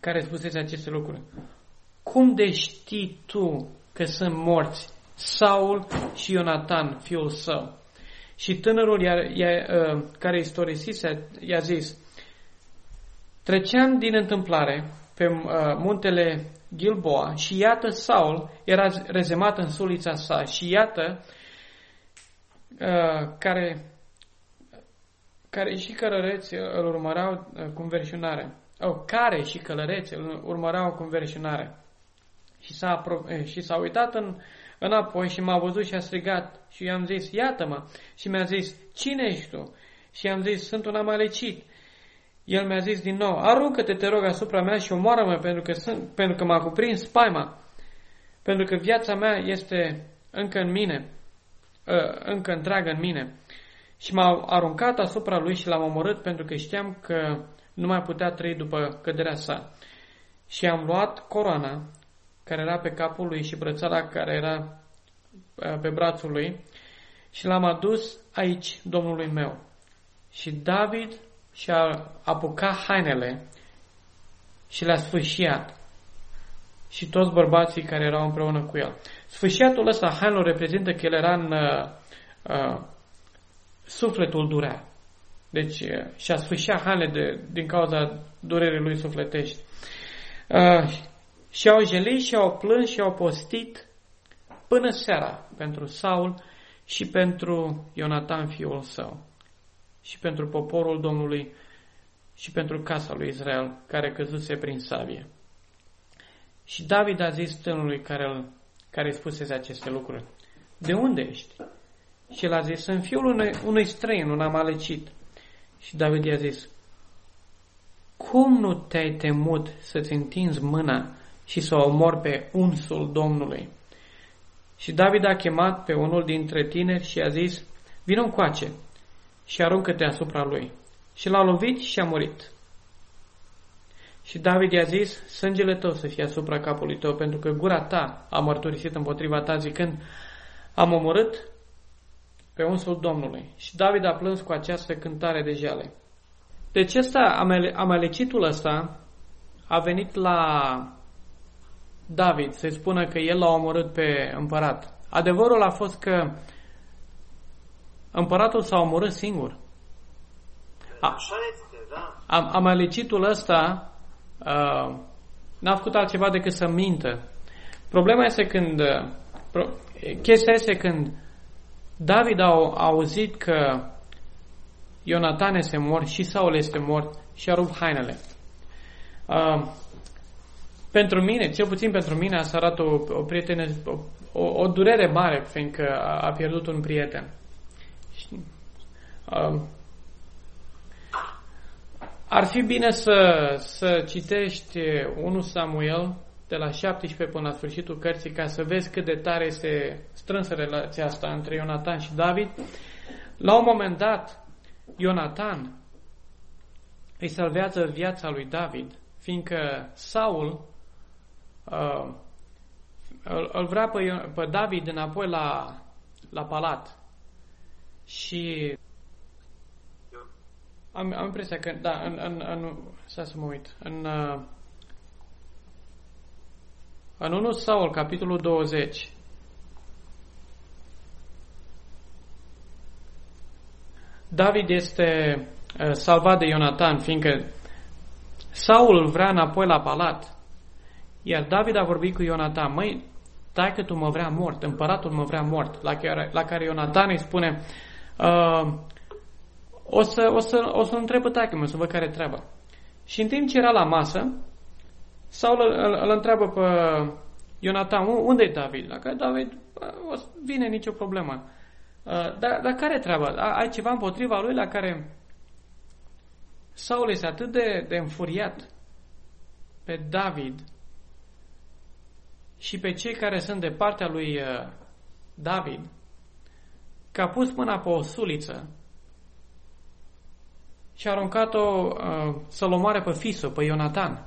care spusese aceste lucruri, cum de știi tu că sunt morți Saul și Ionatan, fiul său? Și tânărul i-a, i-a, uh, care istorisise i-a zis, treceam din întâmplare pe uh, muntele Gilboa și iată Saul era rezemat în sulița sa și iată uh, care care și călăreți îl urmăreau uh, cu înverșunare. Oh, care și călăreți îl urmăreau cu înverșunare. Și s-a, eh, și s-a uitat în, înapoi și m-a văzut și a strigat și i-am zis, iată-mă. Și mi-a zis, cine ești tu? Și i-am zis, sunt un amalecit. El mi-a zis din nou, aruncă-te, te rog, asupra mea și omoară-mă pentru că, sunt, pentru că m-a cuprins spaima. Pentru că viața mea este încă în mine, uh, încă întreagă în mine. Și m-a aruncat asupra lui și l-am omorât pentru că știam că nu mai putea trăi după căderea sa. Și am luat coroana care era pe capul lui și brățara care era uh, pe brațul lui și l-am adus aici Domnului meu. Și David și-a apucat hainele și le-a sfâșiat și toți bărbații care erau împreună cu el. Sfâșiatul ăsta hainelor reprezintă că el era în uh, uh, sufletul durea. Deci uh, și-a sfâșiat hainele de, din cauza durerii lui sufletești. Uh, și-au jelit și-au plâns și-au postit până seara pentru Saul și pentru Ionatan fiul său și pentru poporul Domnului și pentru casa lui Israel care căzuse prin sabie. Și David a zis stânului care, îl, care îi spusese aceste lucruri, De unde ești? Și el a zis, sunt fiul unui, unui străin, un amalecit. Și David i-a zis, Cum nu te-ai temut să-ți întinzi mâna și să omor pe unsul Domnului? Și David a chemat pe unul dintre tineri și a zis, Vino încoace și aruncă-te asupra lui. Și l-a lovit și a murit. Și David i-a zis, sângele tău să fie asupra capului tău, pentru că gura ta a mărturisit împotriva ta zicând, am omorât pe unsul Domnului. Și David a plâns cu această cântare de jale. Deci ăsta, amalecitul ăsta a venit la David să-i spună că el l-a omorât pe împărat. Adevărul a fost că împăratul s-a omorât singur. A, Așa este, da. Amalecitul ăsta uh, n-a făcut altceva decât să mintă. Problema este când, uh, pro, chestia este când David a, a auzit că Ionatan este mort și Saul este mort și a rupt hainele. Uh, pentru mine, cel puțin pentru mine, asta arată o, o prietene, o, o, o durere mare, fiindcă a, a pierdut un prieten. Și, uh, ar fi bine să, să citești 1 Samuel de la 17 până la sfârșitul cărții ca să vezi cât de tare este strânsă relația asta între Ionatan și David. La un moment dat, Ionatan îi salvează viața lui David, fiindcă Saul uh, îl, îl vrea pe, pe David înapoi la, la palat. Și am, am impresia că, da, în, în, în să mă uit, în, uh, în 1 Saul, capitolul 20, David este uh, salvat de Ionatan, fiindcă Saul îl vrea înapoi la palat. Iar David a vorbit cu Ionatan, măi, dacă tu mă vrea mort, împăratul mă vrea mort, la care, la care Ionatan îi spune, uh, o să, o să, o să întreb pe taică să văd care treaba. Și în timp ce era la masă, Saul îl, îl, îl întreabă pe Ionatan, unde e David? La care David, o, vine nicio problemă. Dar, dar care treaba? Ai ceva împotriva lui la care Saul este atât de, de înfuriat pe David și pe cei care sunt de partea lui David, că a pus mâna pe o suliță și a aruncat-o uh, să-l omoare pe fisul, pe Ionatan.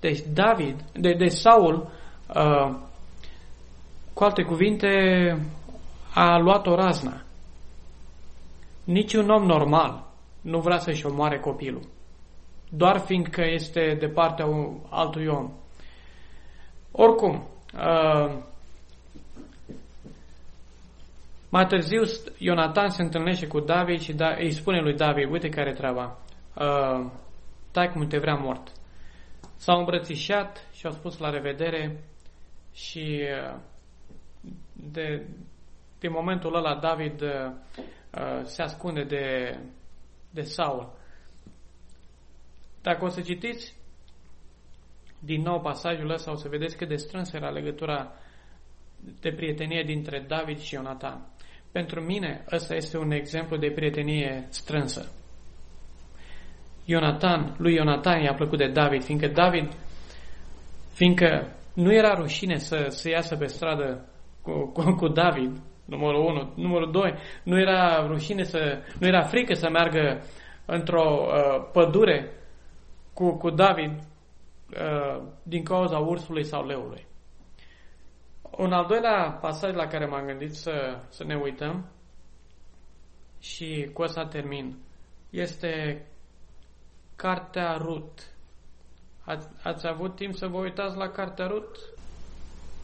Deci David, de, de Saul, uh, cu alte cuvinte, a luat o razna. Niciun om normal nu vrea să-și omoare copilul. Doar fiindcă este de partea altui om. Oricum, uh, mai târziu, Ionatan se întâlnește cu David și da, îi spune lui David, uite care treaba, uh, tai cum te vrea mort. S-au îmbrățișat și au spus la revedere și uh, de, de momentul ăla David uh, se ascunde de, de Saul. Dacă o să citiți din nou pasajul ăsta, o să vedeți cât de strânsă era legătura de prietenie dintre David și Ionatan. Pentru mine, ăsta este un exemplu de prietenie strânsă. Ionatan, lui Ionatan i-a plăcut de David, fiindcă David, fiindcă nu era rușine să, să iasă pe stradă cu, cu, cu David, numărul 1, numărul 2, nu era rușine să, nu era frică să meargă într-o uh, pădure cu, cu David uh, din cauza ursului sau leului. Un al doilea pasaj la care m-am gândit să, să ne uităm și cu asta termin, este Cartea Rut. Ați, ați avut timp să vă uitați la Cartea Rut?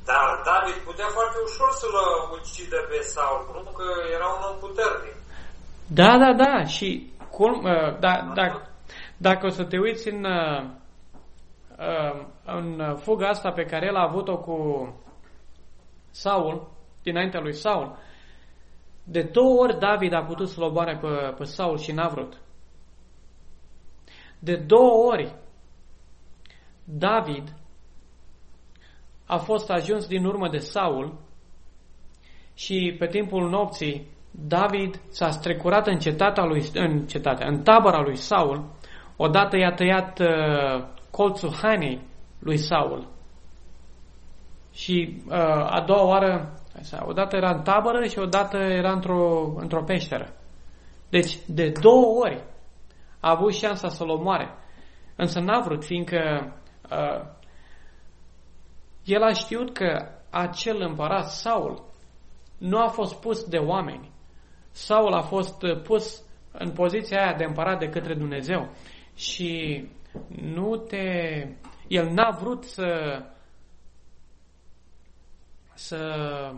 Dar David putea foarte ușor să-l ucidă pe Saul, nu că era un om puternic. Da, da, da, și cum, uh, da, da, dacă o să te uiți în, uh, uh, în fuga asta pe care el a avut-o cu Saul, dinaintea lui Saul, de două ori David a putut să-l oboare pe, pe Saul și n-a vrut. De două ori David a fost ajuns din urmă de Saul și pe timpul nopții David s-a strecurat în cetatea lui, în cetatea, în tabăra lui Saul, odată i-a tăiat uh, colțul hainei lui Saul. Și uh, a doua oară, odată era în tabără și odată era într-o, într-o peșteră. Deci, de două ori a avut șansa să-l omoare. Însă n-a vrut, fiindcă uh, el a știut că acel împărat, Saul, nu a fost pus de oameni. Saul a fost pus în poziția aia de împărat de către Dumnezeu și nu te... El n-a vrut să să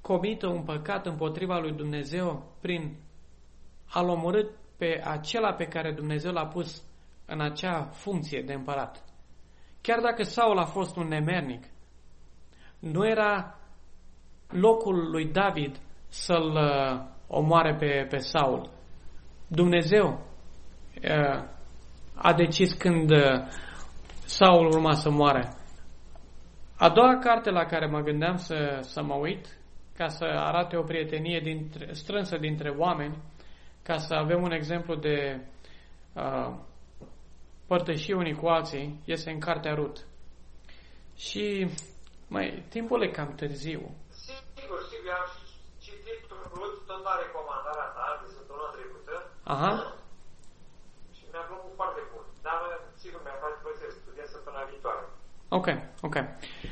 comită un păcat împotriva lui Dumnezeu prin a-l omorât pe acela pe care Dumnezeu l-a pus în acea funcție de împărat. Chiar dacă Saul a fost un nemernic, nu era locul lui David să-l uh, omoare pe, pe Saul. Dumnezeu uh, a decis când uh, Saul urma să moare. A doua carte la care mă gândeam să, să mă uit, ca să arate o prietenie dintre, strânsă dintre oameni, ca să avem un exemplu de uh, părtășie unii cu alții, este în Cartea Rut. Și, mai, timpul e cam târziu. Sigur, sigur, am citit Rut tot la recomandarea ta de săptămâna trecută. Aha. Și mi-a plăcut foarte mult. Dar, sigur, mi-a face plăcere, studiez săptămâna viitoare. Ok, ok.